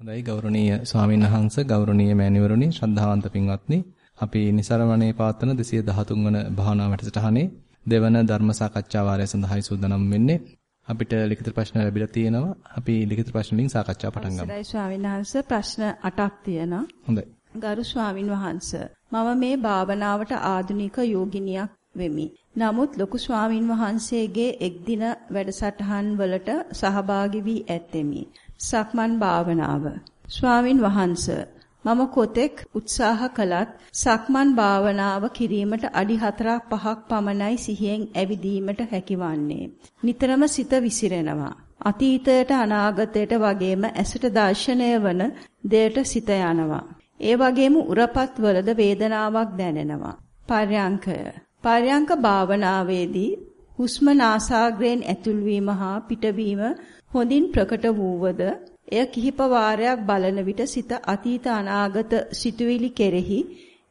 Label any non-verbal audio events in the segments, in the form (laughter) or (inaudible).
හොඳයි ගෞරවනීය ස්වාමීන් වහන්සේ ගෞරවනීය මෑණිවරුනි ශ්‍රද්ධාවන්ත පින්වත්නි අපි નિසරවණේ පවත්වන 213 වන භාවනා වැඩසටහනේ දෙවන ධර්ම සාකච්ඡා වාරය සඳහායි සූදානම් වෙන්නේ අපිට ලිඛිත ප්‍රශ්න ලැබිලා තියෙනවා අපි ලිඛිත ප්‍රශ්න වලින් සාකච්ඡා පටන් ගමු. අවසරයි ස්වාමීන් වහන්සේ ප්‍රශ්න 8ක් තියෙනවා. හොඳයි. ගරු ස්වාමින් වහන්සේ මම මේ භාවනාවට ආධුනික යෝගිනියක් වෙමි. නමුත් ලොකු ස්වාමින් වහන්සේගේ එක් දින වැඩසටහන් වලට සහභාගී වී ඇත්තෙමි. සක්මන් භාවනාව. ස්වාමින් වහන්සේ මම කොතෙක් උත්සාහ කළත් සක්මන් භාවනාව කිරීමට අඩි 4ක් 5ක් පමණයි සිහියෙන් ඇවිදීමට හැකිවන්නේ. නිතරම සිත විසිරෙනවා. අතීතයට අනාගතයට වගේම ඇසට දර්ශනය වන දෙයට සිත යනවා. ඒ වගේම උරපත් වලද වේදනාවක් දැනෙනවා. පර්යංකය. පර්යංක භාවනාවේදී හුස්ම නාසාග්‍රයෙන් ඇතුල්වීම හා පිටවීම හොඳින් ප්‍රකට වූවද එය කිහිප වාරයක් බලන විට සිත අතීත අනාගත සිතුවිලි කෙරෙහි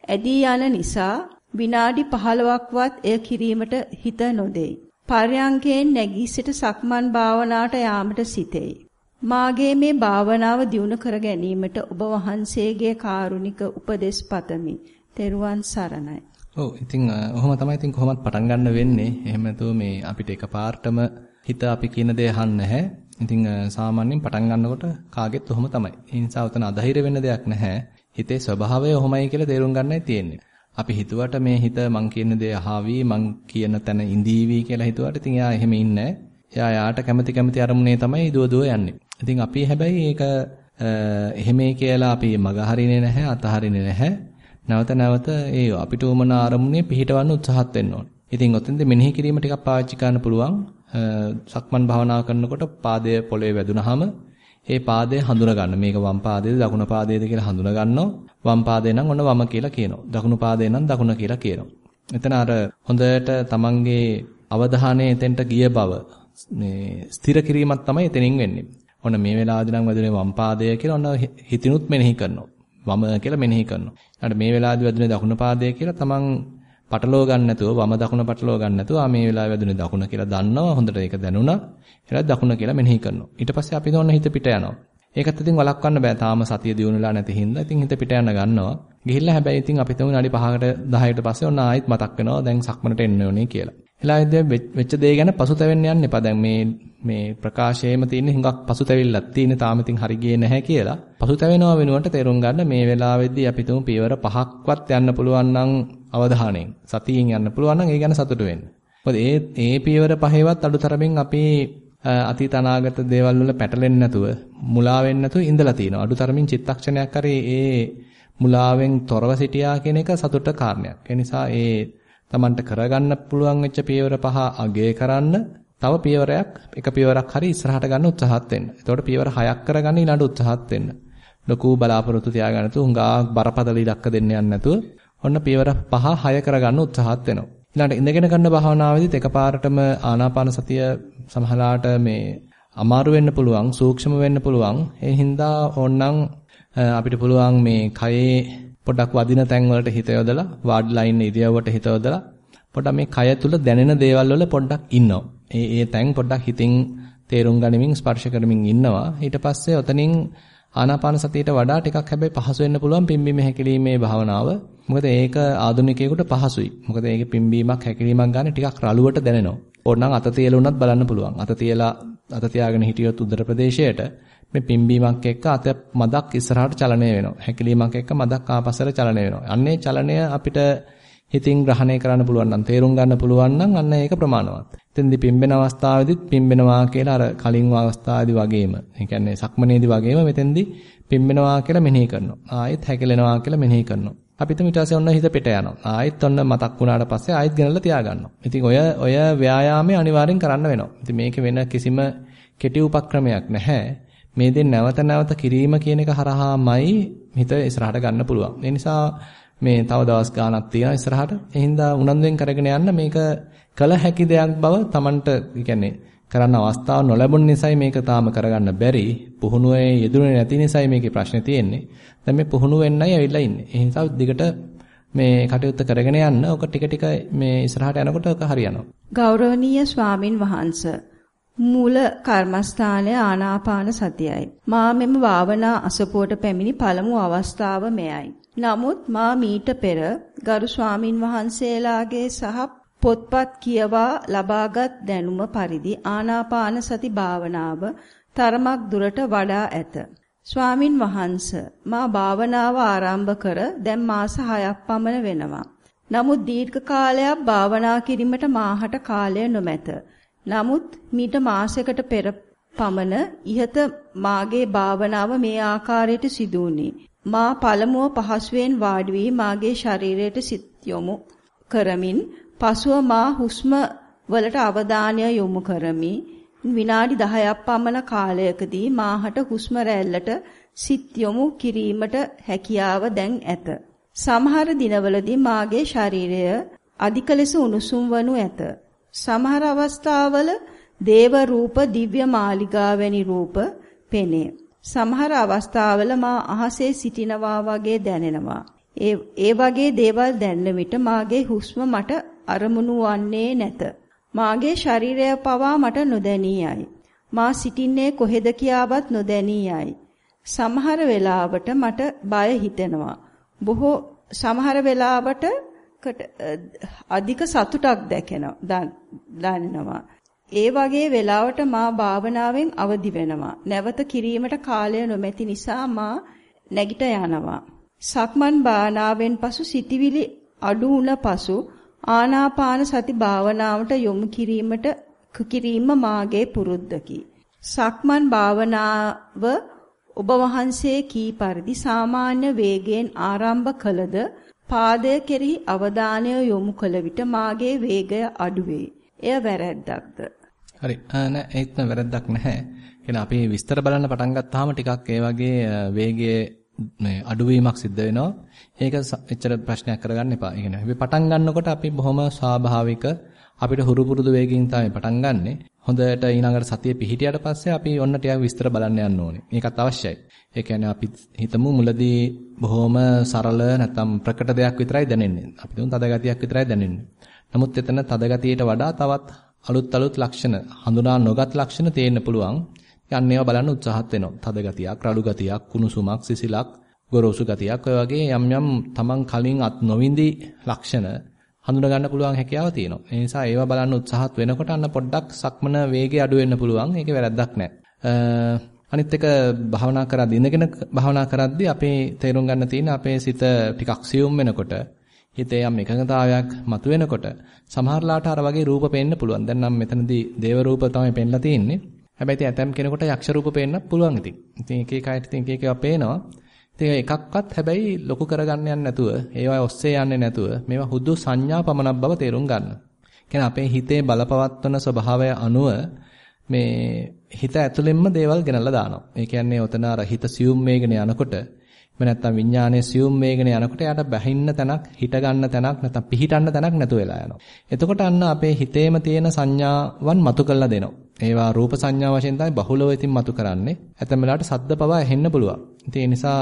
ඇදී යන නිසා විනාඩි 15ක්වත් එය කිරීමට හිත නොදෙයි. පර්යංකයෙන් නැගී සිට සක්මන් භාවනාවට යාමට සිටෙයි. මාගේ මේ භාවනාව දියුණු කර ගැනීමට ඔබ වහන්සේගේ කාරුණික උපදෙස් පතමි. තෙරුවන් සරණයි. ඔව් ඉතින් ඔහොම තමයි ඉතින් කොහොමත් පටන් ගන්න වෙන්නේ. එහෙම නැතුව මේ අපිට එකපාරටම හිත අපි කියන දේ අහන්නේ නැහැ. ඉතින් සාමාන්‍යයෙන් පටන් ගන්නකොට කාගෙත් ඔහොම තමයි. ඒ නිසා උතන අධෛර්ය වෙන්න දෙයක් නැහැ. හිතේ ස්වභාවය ඔහොමයි කියලා තේරුම් ගන්නයි තියෙන්නේ. අපි හිතුවට මේ හිත මං කියන දේ අහાવી මං කියන තැන ඉඳීවි කියලා හිතුවට ඉතින් එයා එහෙම ඉන්නේ එයා යාට කැමති කැමති අරමුණේ තමයි දුව දුව යන්නේ. ඉතින් අපි හැබැයි ඒක එහෙමයි කියලා අපි මග හරිනේ නැහැ අතහරින්නේ නැහැ. නැවත නැවත ඒ අපිට උමන අරමුණේ පිහිටවන්න උත්සාහත් වෙන්න ඕනේ. ඉතින් ඔතෙන්ද මෙනෙහි කිරීම ටිකක් පාවිච්චි කරන්න පුළුවන්. සක්මන් භාවනාව කරනකොට පාදය පොළවේ වැදුනහම ඒ පාදය හඳුනා ගන්න. මේක වම් පාදයේද දකුණු පාදයේද කියලා හඳුනා ගන්නවා. වම් පාදේ නම් ඔන්න වම කියලා කියනවා. දකුණු පාදේ නම් දකුණ කියලා කියනවා. එතන අර හොඳට තමන්ගේ අවධානය එතෙන්ට ගිය බව මේ ස්ථිර කිරීමක් තමයි එතනින් වෙන්නේ. ඔන්න මේ වෙලාවදී නම් වැදුනේ වම් පාදය කියලා ඔන්න හිතිනුත් මෙනෙහි කරනවා. වම කියලා මෙනෙහි කරනවා. ඊට මේ වෙලාවදී වැදුනේ දකුණු පාදය කියලා තමන් පටලව ගන්න නැතුව වම දකුණ පටලව ගන්න නැතුව ආ මේ වෙලාවේ වැදුනේ දකුණ කියලා දන්නවා. හොඳට ඒක දැනුණා. ඊළඟ දකුණ කියලා මෙනෙහි කරනවා. ඊට පස්සේ අපි දොන්න හිත පිට යනවා. ඒකත් ඉතින් වළක්වන්න බෑ. තාම සතිය දියුණුලා නැති හින්දා ඉතින් හිත පිට යන ගන්නවා. ගිහිල්ලා හැබැයි ඉතින් අපි තුමු විනාඩි 5කට 10කට පස්සේ ඔන්න ආයෙත් මතක් වෙනවා දැන් සක්මනට එන්න ඕනේ කියලා. එලාෙද්දී වෙච්ච දේ ගැන පසුතැවෙන්න යන්න එපා. දැන් මේ මේ ප්‍රකාශයේම තියෙන හුඟක් පසුතැවිල්ලක් තියෙන තාම ඉතින් හරි ගියේ නැහැ කියලා. පසුතැවෙනවා වෙනුවට තේරුම් ගන්න මේ වෙලාවේදී අපි තුමු පියවර පහක්වත් යන්න පුළුවන් නම් අවධානයෙන් සතියෙන් යන්න පුළුවන් නම් ඒ ගැන සතුටු වෙන්න. මොකද ඒ ඒ පියවර පහේවත් අඩුතරමින් අපි අතීත අනාගත දේවල් වල පැටලෙන්නේ නැතුව මුලා වෙන්නේ නැතුව ඉඳලා තිනවා. අඩුතරමින් චිත්තක්ෂණයක් හරි ඒ මුලාවෙන් තොරව සිටියා කියන එක සතුට කාරණයක්. ඒ නිසා ඒ Tamanට කරගන්න පුළුවන් වෙච්ච පියවර පහ අගය කරන්න තව පියවරයක් එක පියවරක් හරි ඉස්සරහට ගන්න උත්සාහත් වෙන්න. එතකොට පියවර හයක් කරගන්න ඊළඟ උත්සාහත් වෙන්න. ලොකු බලාපොරොත්තු තියාගන්න නැතුව හුඟා බරපතල ඉලක්ක දෙන්න යන්න නැතුව ඔන්න පියවර 5 6 කරගන්න උත්සාහත් වෙනවා. ඊළඟට ඉඳගෙන කරන භාවනාවේදීත් එකපාරටම ආනාපාන සතිය සමහරලාට මේ අමාරු වෙන්න පුළුවන්, සූක්ෂම වෙන්න පුළුවන්. ඒ හින්දා ඕනනම් අපිට පුළුවන් මේ කයේ පොඩක් වදින තැන් වලට හිත යොදලා වාඩිලා ඉන්න ඉරියව්වට හිත යොදලා පොඩක් මේ කය තුල දැනෙන දේවල් වල පොඩ්ඩක් ඉන්නවා. ඒ ඒ තැන් පොඩ්ඩක් හිතින් තේරුම් ගනිමින් ස්පර්ශ කරමින් ඉන්නවා. ඊට පස්සේ ඔතනින් ආනාපාන සතියට වඩා ටිකක් හැබැයි පහසු වෙන්න පුළුවන් පිම්බීම හැකිලීමේ භාවනාව. මොකද ඒක ආධුනිකයෙකුට පහසුයි. මොකද ඒකේ පිම්බීමක් හැකිලීමක් ගන්න ටිකක් රළුවට දැනෙනවා. ඕනනම් අත තියලුණත් බලන්න පුළුවන්. අත තියලා අත තියාගෙන හිටියොත් උදර ප්‍රදේශයට මේ පිම්බීමක් එක්ක අත මදක් ඉස්සරහට චලනය වෙනවා. හැකිලීමක් එක්ක මදක් ආපස්සට චලනය වෙනවා. අන්නේ චලනය අපිට හිතින් ග්‍රහණය කරන්න පුළුවන් නම් තේරුම් ගන්න පුළුවන් නම් අන්න ඒක ප්‍රමාණවත්. එතෙන්දී පිම්බෙන අවස්ථාවේදීත් පිම්බෙනවා කියලා අර කලින් අවස්ථාවේදී වගේම, ඒ කියන්නේ සක්මනේදී වගේම මෙතෙන්දී පිම්බෙනවා කියලා මෙනෙහි කරනවා. ආයෙත් හැකිලෙනවා කියලා මෙනෙහි කරනවා. අපිට ඊට පස්සේ ඔන්න හිත පිට යනවා. ආයෙත් ඔන්න මතක් වුණාට පස්සේ ආයෙත් ගෙනල්ලා තියාගන්නවා. ඉතින් ඔය ඔය ව්‍යායාමය අනිවාර්යෙන් කරන්න වෙනවා. ඉතින් මේකේ වෙන කිසිම කෙටි උපක්‍රමයක් නැහැ. මේ දෙන්න නැවත නැවත කිරීම කියන එක හරහාමයි හිත ඉස්සරහට ගන්න පුළුවන්. ඒ නිසා මේ තව දවස් ගාණක් තියෙනවා ඉස්සරහට. ඒ හින්දා උනන්දුවෙන් කරගෙන යන්න මේක කල හැකි දෙයක් බව Tamanට කියන්නේ කරන්න අවස්ථාව නොලැබුණ නිසායි මේක තාම කරගන්න බැරි. පුහුණුවේ යෙදුනේ නැති නිසායි මේකේ ප්‍රශ්නේ තියෙන්නේ. දැන් මේ පුහුණු වෙන්නයි ඇවිල්ලා ඉන්නේ. ඒ නිසා දිගට මේ කටයුත්ත කරගෙන යන්න. ඔක ටික ටික මේ ඉස්සරහට යනකොට ඔක හරියනවා. ගෞරවනීය ස්වාමින් වහන්සේ මූල කර්මස්ථානය ආනාපාන සතියයි. මා මෙම භාවනා අසපුවට පැමිණි පළමු අවස්ථාව මෙයයි. නමුත් මා මීට පෙර ගරු ස්වාමින් වහන්සේලාගේ සහ පොත්පත් කියවා ලබාගත් දැනුම පරිදි ආනාපාන සති භාවනාව තරමක් දුරට වඩා ඇත. ස්වාමින් වහන්ස මා භාවනාව ආරම්භ කර දැන් මාස 6ක් පමණ වෙනවා. නමුත් දීර්ඝ කාලයක් භාවනා කිරීමට මාහට කාලය නොමැත. නමුත් මීට මාසයකට පෙර පමණ ইহත මාගේ භාවනාව මේ ආකාරයට සිදු වුණේ. මා පළමුව පහසුවෙන් වාඩි වී මාගේ ශරීරයට සිත් යොමු කරමින් පසුව මා හුස්ම වලට අවධානය යොමු කරමි. විනාඩි 10ක් පමණ කාලයකදී මාහට හුස්ම රැල්ලට සිත් යොමු කිරීමට හැකියාව දැන් ඇත. සමහර දිනවලදී මාගේ ශරීරය අධික ලෙස උණුසුම් වනු ඇත. සමහර අවස්ථාවල දේව රූප දිව්‍ය මාලිගා වැනි රූප පෙනේ. සමහර අවස්ථාවල මා අහසේ සිටිනවා වගේ දැනෙනවා. ඒ ඒ වගේ දේවල් දැනෙන විට මාගේ හුස්ම මට අරමුණු වන්නේ නැත. මාගේ ශරීරය පවා මට නොදැනී යයි. මා සිටින්නේ කොහෙද කියාවත් නොදැනී යයි. සමහර වෙලාවට මට බය හිතෙනවා. බොහෝ සමහර වෙලාවට අධික සතුටක් දැකෙනවා දැනෙනවා. ඒ වගේ වෙලාවට මා භාවනාවෙන් අවදි වෙනවා. නැවත කිරීමට කාලය නොමැති නිසා මා නැගිට යනවා. සක්මන් භාවනාවෙන් පසු සිටිවිලි අඩු වුණ පසු ආනාපාන සති භාවනාවට යොමු කිරීමට කිරීම මාගේ පුරුද්දකි. සක්මන් භාවනාව ඔබ වහන්සේ කී පරිදි සාමාන්‍ය වේගයෙන් ආරම්භ කළද පාදය කෙරෙහි අවධානය යොමු කළ විට මාගේ වේගය අඩුවේ. එය වැරැද්දක්ද? හරි. නෑ ඒත්ම වැරද්දක් නැහැ. කියන අපි විස්තර බලන්න පටන් ගත්තාම ටිකක් ඒ වගේ වේගයේ මේ අඩුවීමක් සිද්ධ වෙනවා. ඒක එච්චර ප්‍රශ්නයක් කරගන්න එපා. ඒ කියන්නේ අපි පටන් ගන්නකොට අපි බොහොම ස්වාභාවික අපිට හුරු පුරුදු වේගකින් තමයි පටන් ගන්නෙ. හොඳට ඊළඟට සතිය පිහිටියට පස්සේ අපි ඔන්න ටිකක් විස්තර බලන්න යන්න ඕනේ. මේකත් අවශ්‍යයි. ඒ කියන්නේ අපි හිතමු මුලදී බොහොම සරල නැත්නම් ප්‍රකට දෙයක් විතරයි දැනෙන්නේ. අපි දුන් තද ගතියක් විතරයි දැනෙන්නේ. නමුත් එතන තද ගතියට වඩා තවත් අලුත් අලුත් ලක්ෂණ හඳුනා නොගත් ලක්ෂණ තේන්න පුළුවන්. යන්න ඒවා බලන්න උත්සාහත් වෙනවා. තද ගතියක්, රළු ගතියක්, කුණුසුමක්, සිසිලක්, ගොරෝසු ගතියක් ඔය වගේ යම් යම් තමන් කලින් අත් නොවිඳි ලක්ෂණ හඳුනා ගන්න පුළුවන් හැකියාව තියෙනවා. ඒ නිසා ඒවා බලන්න උත්සාහත් වෙනකොට අන්න පොඩ්ඩක් සක්මන වේගය අඩු වෙන්න පුළුවන්. ඒකේ වැරද්දක් නැහැ. අනිත් එක භාවනා කරද්දී ඉඳගෙන භාවනා කරද්දී අපේ තේරුම් ගන්න තියෙන අපේ සිත ටිකක් සියුම් වෙනකොට හිතේ යම් එකඟතාවයක් මතුවෙනකොට සමහරලාට අර වගේ රූප පේන්න පුළුවන්. දැන් නම් මෙතනදී දේව රූප තමයි පෙන්ලා තියෙන්නේ. හැබැයි ඉතින් ඇතම් කෙනෙකුට යක්ෂ රූප පේන්නත් පුළුවන් ඉතින්. ඉතින් එක එක අයට ඉතින් එක එක ඒවා පේනවා. ඉතින් එකක්වත් හැබැයි ලොකු කරගන්න යන්නේ නැතුව, ඒවා ඔස්සේ යන්නේ නැතුව මේවා හුදු සංඥා පමණක් බව තේරුම් ගන්න. කියන්නේ අපේ හිතේ බලපවත්වන ස්වභාවය අනුව මේ හිත ඇතුළෙන්ම දේවල් ගෙනල්ලා දානවා. ඒ කියන්නේ ඔතන අර හිත සියුම් වේගන යනකොට එහෙම නැත්නම් විඥානයේ සියුම් වේගන යනකොට යාට බැහින්න තැනක්, හිට ගන්න තැනක් නැත්නම් පිහිටන්න තැනක් නැතු වෙලා යනවා. එතකොට අන්න අපේ හිතේම තියෙන සංඥාවන් මතු කරලා දෙනවා. ඒවා රූප සංඥා වශයෙන් තමයි බහුලව ඉතින් මතු කරන්නේ. ඇතැම් වෙලාවට සද්ද පවා ඇහෙන්න පුළුවන්. ඉතින් ඒ නිසා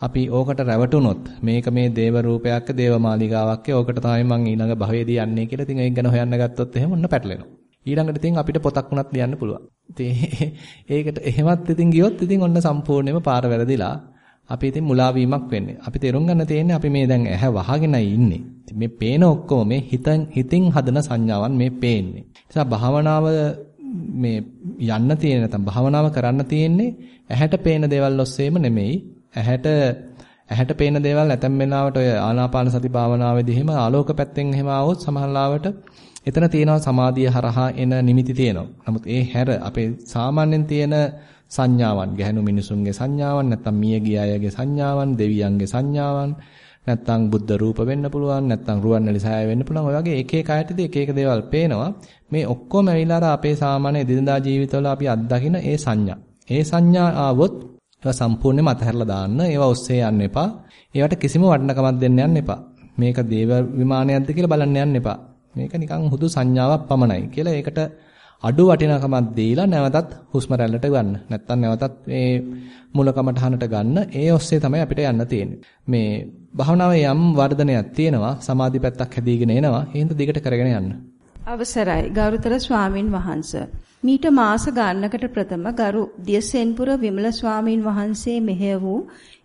අපි ඕකට රැවටුනොත් මේක මේ දේව රූපයක්ක දේව මාලිගාවක්ක ඕකට තමයි මං ඊළඟ භවයේදී යන්නේ කියලා ඉතින් ඒක ගැන හොයන්න ගත්තොත් එහෙම ඔන්න පැටලෙනවා. ඊළඟට ඉතින් අපිට පොතක් වුණත් ලියන්න පුළුවන්. ඉතින් (laughs) ඒකට එහෙමත් ඉතින් ගියොත් ඉතින් ඔන්න සම්පූර්ණයෙන්ම පාර වැරදිලා අපි ඉතින් මුලා වීමක් වෙන්නේ. අපි තේරුම් ගන්න තියෙන්නේ අපි මේ දැන් ඇහැ වහගෙනයි ඉන්නේ. මේ පේන ඔක්කොම මේ හිතන් හිතින් හදන සංඥාවන් මේ පේන්නේ. නිසා භාවනාව මේ යන්න තියෙන නැත්නම් භාවනාව කරන්න තියෙන්නේ ඇහැට පේන දේවල් ඔස්සේම නෙමෙයි. ඇහැට ඇහැට පේන දේවල් නැතම් වෙලාවට ඔය ආනාපාන සති භාවනාවේදී එහෙම ආලෝක පැත්තෙන් එහෙම ආවොත් සමහරවිට එතන තියෙනවා සමාධිය හරහා එන නිමිති තියෙනවා. නමුත් ඒ හැර අපේ සාමාන්‍යයෙන් තියෙන සංඥාවන් ගැහැණු මිනිසුන්ගේ සංඥාවන් නැත්නම් මිය ගිය අයගේ සංඥාවන් දෙවියන්ගේ සංඥාවන් නැත්නම් බුද්ධ රූප වෙන්න පුළුවන් නැත්නම් රුවන්වැලි සෑය වෙන්න පුළුවන් ඔය වගේ එක එක අයටදී එක එක දේවල් පේනවා. මේ ඔක්කොම ඇවිල්ලා අර අපේ සාමාන්‍ය දිනදා ජීවිතවල අපි අත්දකින ඒ සංඥා. ඒ සංඥා ආවොත් ඒවා සම්පූර්ණයෙන්ම අතහැරලා දාන්න ඒවා ඔස්සේ යන්න එපා. ඒවට කිසිම වටිනකමක් දෙන්න යන්න එපා. මේක දේව විමානයක්ද කියලා බලන්න යන්න එපා. මේක නිකන් හුදු සංඥාවක් පමණයි කියලා ඒකට අඩු වටිනකමක් දීලා නැවතත් හුස්ම රැල්ලට ගන්න. නැත්තම් නැවතත් මේ මුලකමටහනට ගන්න. ඒ ඔස්සේ තමයි අපිට යන්න තියෙන්නේ. මේ භාවනාවේ යම් වර්ධනයක් තියෙනවා. සමාධි පැත්තක් හැදීගෙන එනවා. ඒ හින්දා දිගට කරගෙන යන්න. අවසරයි ගරුතර ස්වාමින් වහන්ස මීට මාස ගන්නකට ප්‍රථම ගරු දියසෙන්පුර විමල ස්වාමින් වහන්සේ මෙහෙය වූ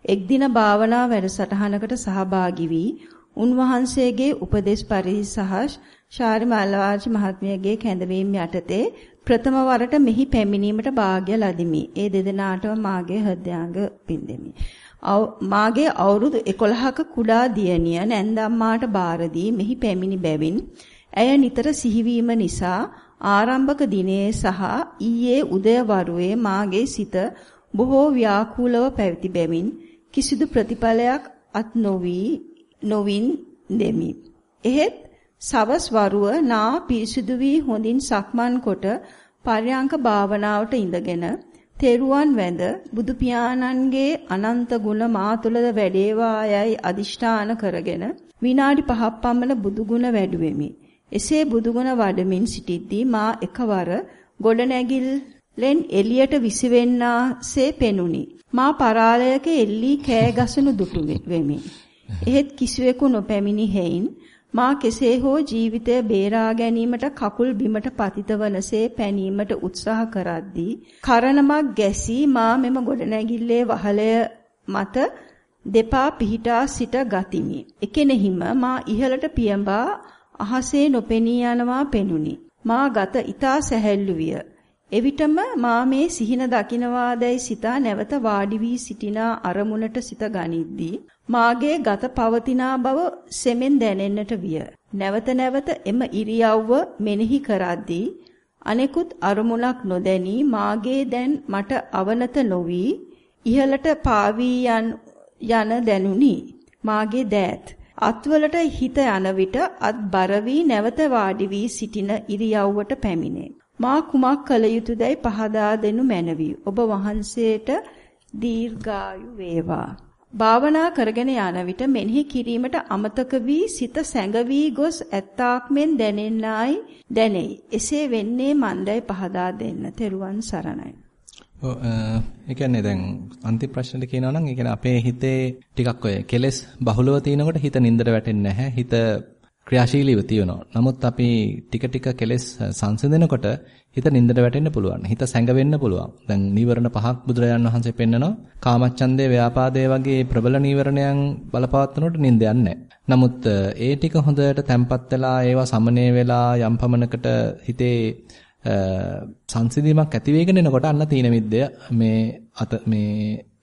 එක් දින භාවනා වැඩසටහනකට සහභාගී වී උන්වහන්සේගේ උපදේශ පරිදි සහ ශාරි මල්වාජ් මහත්මියගේ කැඳවීම යටතේ ප්‍රථම වරට මෙහි පැමිණීමට වාග්ය ලදිමි. ඒ දෙදෙනාටම මාගේ හෘදයාංග පින්දෙමි. මාගේ අවුරුදු 11ක කුඩා දියණිය නැන්දම්මාට බාර දී මෙහි පැමිණි බැවින් ඇය නිතර සිහිවීම නිසා ආරම්භක දිනේ සහ ඊයේ උදයවරුේ මාගේ සිත බොහෝ ව්‍යාකූලව පැවති බැවින් කිසිදු ප්‍රතිඵලයක් අත් නොවි නොවින් දෙමි. එහෙත් සවස් වරුව නා පිරිසිදු වී හොඳින් සක්මන් කොට පර්යංක භාවනාවට ඉඳගෙන තෙරුවන් වැඳ බුදු පියාණන්ගේ අනන්ත ගුණ මා තුළද වැඩේවා යයි අදිෂ්ඨාන කරගෙන විනාඩි 5ක් පමණ බුදු ගුණ වැඩුවෙමි. එසේ බුදුගුණ වඩමින් සිටිද්දී මා එකවර ගොඩනැගිල්ලෙන් එළියට විසිවෙන්නාසේ පෙනුනි. මා පරාලයක එල්ලී කෑ ගසනු දුටු වෙමි. එහෙත් කිසිවෙකු නොපැමිණි හේයින් මා කෙසේ හෝ ජීවිතය බේරා ගැනීමට කකුල් බිමට පතිත වනසේ පැනීමට උත්සාහ කරද්දී කරණමක් ගැසී මා මෙම ගොඩනැගිල්ලේ වහලය මත දෙපා පිහිටා සිට ගතිමි. එකෙනෙහිම මා ඉහළට පියඹා අහසේ නොපෙනී යනවා පෙනුනි. මා ගත ඊතා සැහැල්ලු විය. එවිටම මා මේ සිහින දකින්වාදැයි සිතා නැවත වාඩි වී සිටිනා අරමුණට සිත ගනිද්දී මාගේ ගත පවතිනා බව සෙමෙන් දැනෙන්නට විය. නැවත නැවත එම ඉරියව්ව මෙනෙහි කරද්දී අනෙකුත් අරමුණක් නොදැනී මාගේ දැන් මට අවනත නොවි ඉහළට පාවී යන යන දැනුනි. මාගේ දෑත් අත්වලට හිත යන විට අත් බර වී නැවත වාඩි වී සිටින ඉරියව්වට පැමිණේ. මා කුමක් කළ යුතුදයි පහදා දෙනු මැනවි. ඔබ වහන්සේට දීර්ඝායු වේවා. භාවනා කරගෙන යන විට මෙනෙහි කිරීමට අමතක වී සිත සැඟවි ගොස් ඇත්තාක් මෙන් දැනෙන්නයි දැනෙයි. එසේ වෙන්නේ මන්දයි පහදා දෙන්න. තෙරුවන් සරණයි. ඔව් ඒ කියන්නේ දැන් අන්තිම ප්‍රශ්නෙට කියනවා නම් ඒ කියන්නේ අපේ හිතේ ටිකක් ඔය කෙලෙස් බහුලව තිනකොට හිත නින්දට වැටෙන්නේ නැහැ. හිත ක්‍රියාශීලීව තියෙනවා. නමුත් අපි ටික ටික කෙලෙස් සංසිඳනකොට හිත නින්දට වැටෙන්න පුළුවන්. හිත සැඟවෙන්න පුළුවන්. දැන් නීවරණ පහක් බුදුරජාන් වහන්සේ පෙන්නනවා. කාමච්ඡන්දේ, ව්‍යාපාදේ වගේ ප්‍රබල නීවරණයන් බලපවත්වනකොට නින්ද යන්නේ නමුත් ඒ ටික හොඳට තැම්පත් වෙලා ඒවා සමනය වෙලා යම් පමණකට හිතේ සංසිඳීමක් ඇති වෙගෙන එනකොට අන්න තීන මිද්දය මේ අත මේ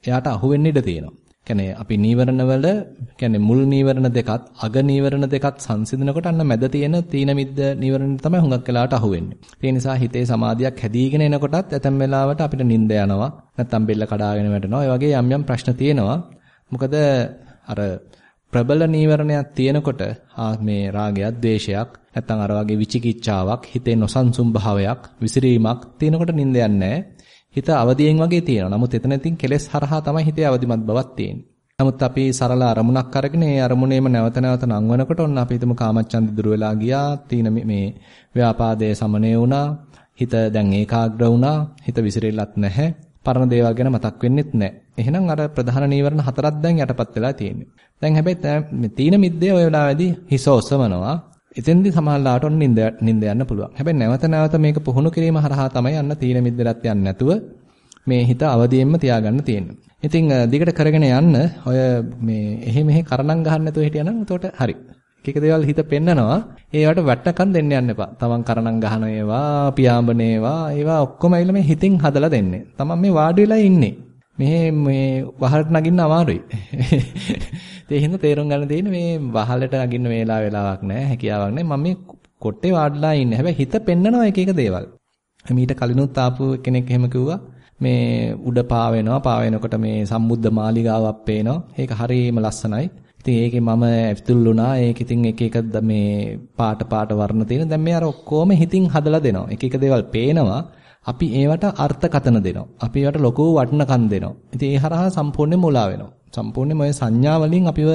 එයාට අහු වෙන්න ඉඩ තියෙනවා. කියන්නේ අපි නීවරණ වල කියන්නේ මුල් නීවරණ දෙකත් අග නීවරණ දෙකත් සංසිඳනකොට අන්න මැද තියෙන තීන මිද්ද නීවරණ තමයි හුඟක් වෙලාවට අහු වෙන්නේ. ඒ නිසා හිතේ සමාධියක් හැදීගෙන එනකොටත් ඇතැම් වෙලාවට අපිට නිින්ද යනවා. නැත්තම් බෙල්ල කඩාගෙන වැටෙනවා. ඒ වගේ යම් යම් ප්‍රශ්න තියෙනවා. මොකද අර ප්‍රබල නීවරණයක් තියෙනකොට මේ රාගයක්, ද්වේෂයක්, නැත්තම් අර වගේ විචිකිච්ඡාවක්, හිතේ නොසන්සුන් භාවයක්, විසිරීමක් තියෙනකොට නිින්ද යන්නේ හිත අවදියෙන් වගේ තියෙනවා. නමුත් එතන ඉතින් කෙලෙස් හරහා තමයි හිතේ අවදිමත් බවක් තියෙන්නේ. නමුත් අපි සරල අරමුණක් අරගෙන ඒ අරමුණේම නැවත නැවත නංවනකොට ඔන්න අපි හිතමු කාමච්ඡන්දි දුර වෙලා ගියා. තීන මේ ව්‍යාපාදයේ සමනය වුණා. හිත දැන් ඒකාග්‍ර වුණා. හිත විසිරෙලත් නැහැ. පරණ දේවල් ගැන මතක් වෙන්නෙත් නැහැ. එහෙනම් අර ප්‍රධාන නීවරණ හතරක් දැන් යටපත් වෙලා තියෙන්නේ. දැන් හැබැයි තීන මිද්දේ ඔය වෙලාවේදී හිස ඔසවනවා. එතෙන්දී සමහරලාට ඔන්න නිින්ද නිින්ද යන්න පුළුවන්. හැබැයි නැවත නැවත මේක පුහුණු කිරීම හරහා තමයි අන්න තීන මිද්දලත් යන්නේ නැතුව මේ හිත අවදියෙන්ම තියාගන්න තියෙන්නේ. ඉතින් දිගට කරගෙන යන්න ඔය මේ එහෙ මෙහෙ කරණම් ගහන්න නැතුව හිටියනම් එතකොට හරි. එක එක දේවල් හිත පෙන්නනවා. ඒවට වැටකම් දෙන්න යන්න එපා. තමන් කරණම් ගහන ඒවා, පියාඹන ඒවා, ඒවා ඔක්කොම ඇවිල්ලා මේ හිතින් හදලා දෙන්නේ. තමන් මේ වාඩි වෙලා ඉන්නේ. මෙහෙ මේ වහලට නගින්න අමාරුයි. (laughs) ඒ හින්දා තේරුම් ගන්න තියෙන්නේ මේ වහලට නගින්න වේලා වෙලාවක් නැහැ, හැකියාවක් නැහැ. මම මේ කොට්ටේ වාඩිලා ඉන්නේ. හැබැයි හිත පෙන්නනවා එක එක දේවල්. මීට කලිනුත් ආපු කෙනෙක් එහෙම කිව්වා මේ උඩ පා වෙනවා. පා වෙනකොට මේ සම්බුද්ධ මාලිගාවක් පේනවා. ඒක හරියම ලස්සනයි. ඉතින් ඒකේ මම ඇතුල් වුණා. ඒක ඉතින් එක එක මේ පාට පාට වර්ණ තියෙන. දැන් මේ අර ඔක්කොම හිතින් හදලා දෙනවා. එක එක දේවල් පේනවා. අපි ඒවට අර්ථකතන දෙනවා. අපි ඒවට ලොකු වටිනකම් දෙනවා. ඉතින් ඒ හරහා සම්පූර්ණයෙන් මුලා වෙනවා. සම්පූර්ණයෙන්ම ඔය සංඥා වලින් අපිව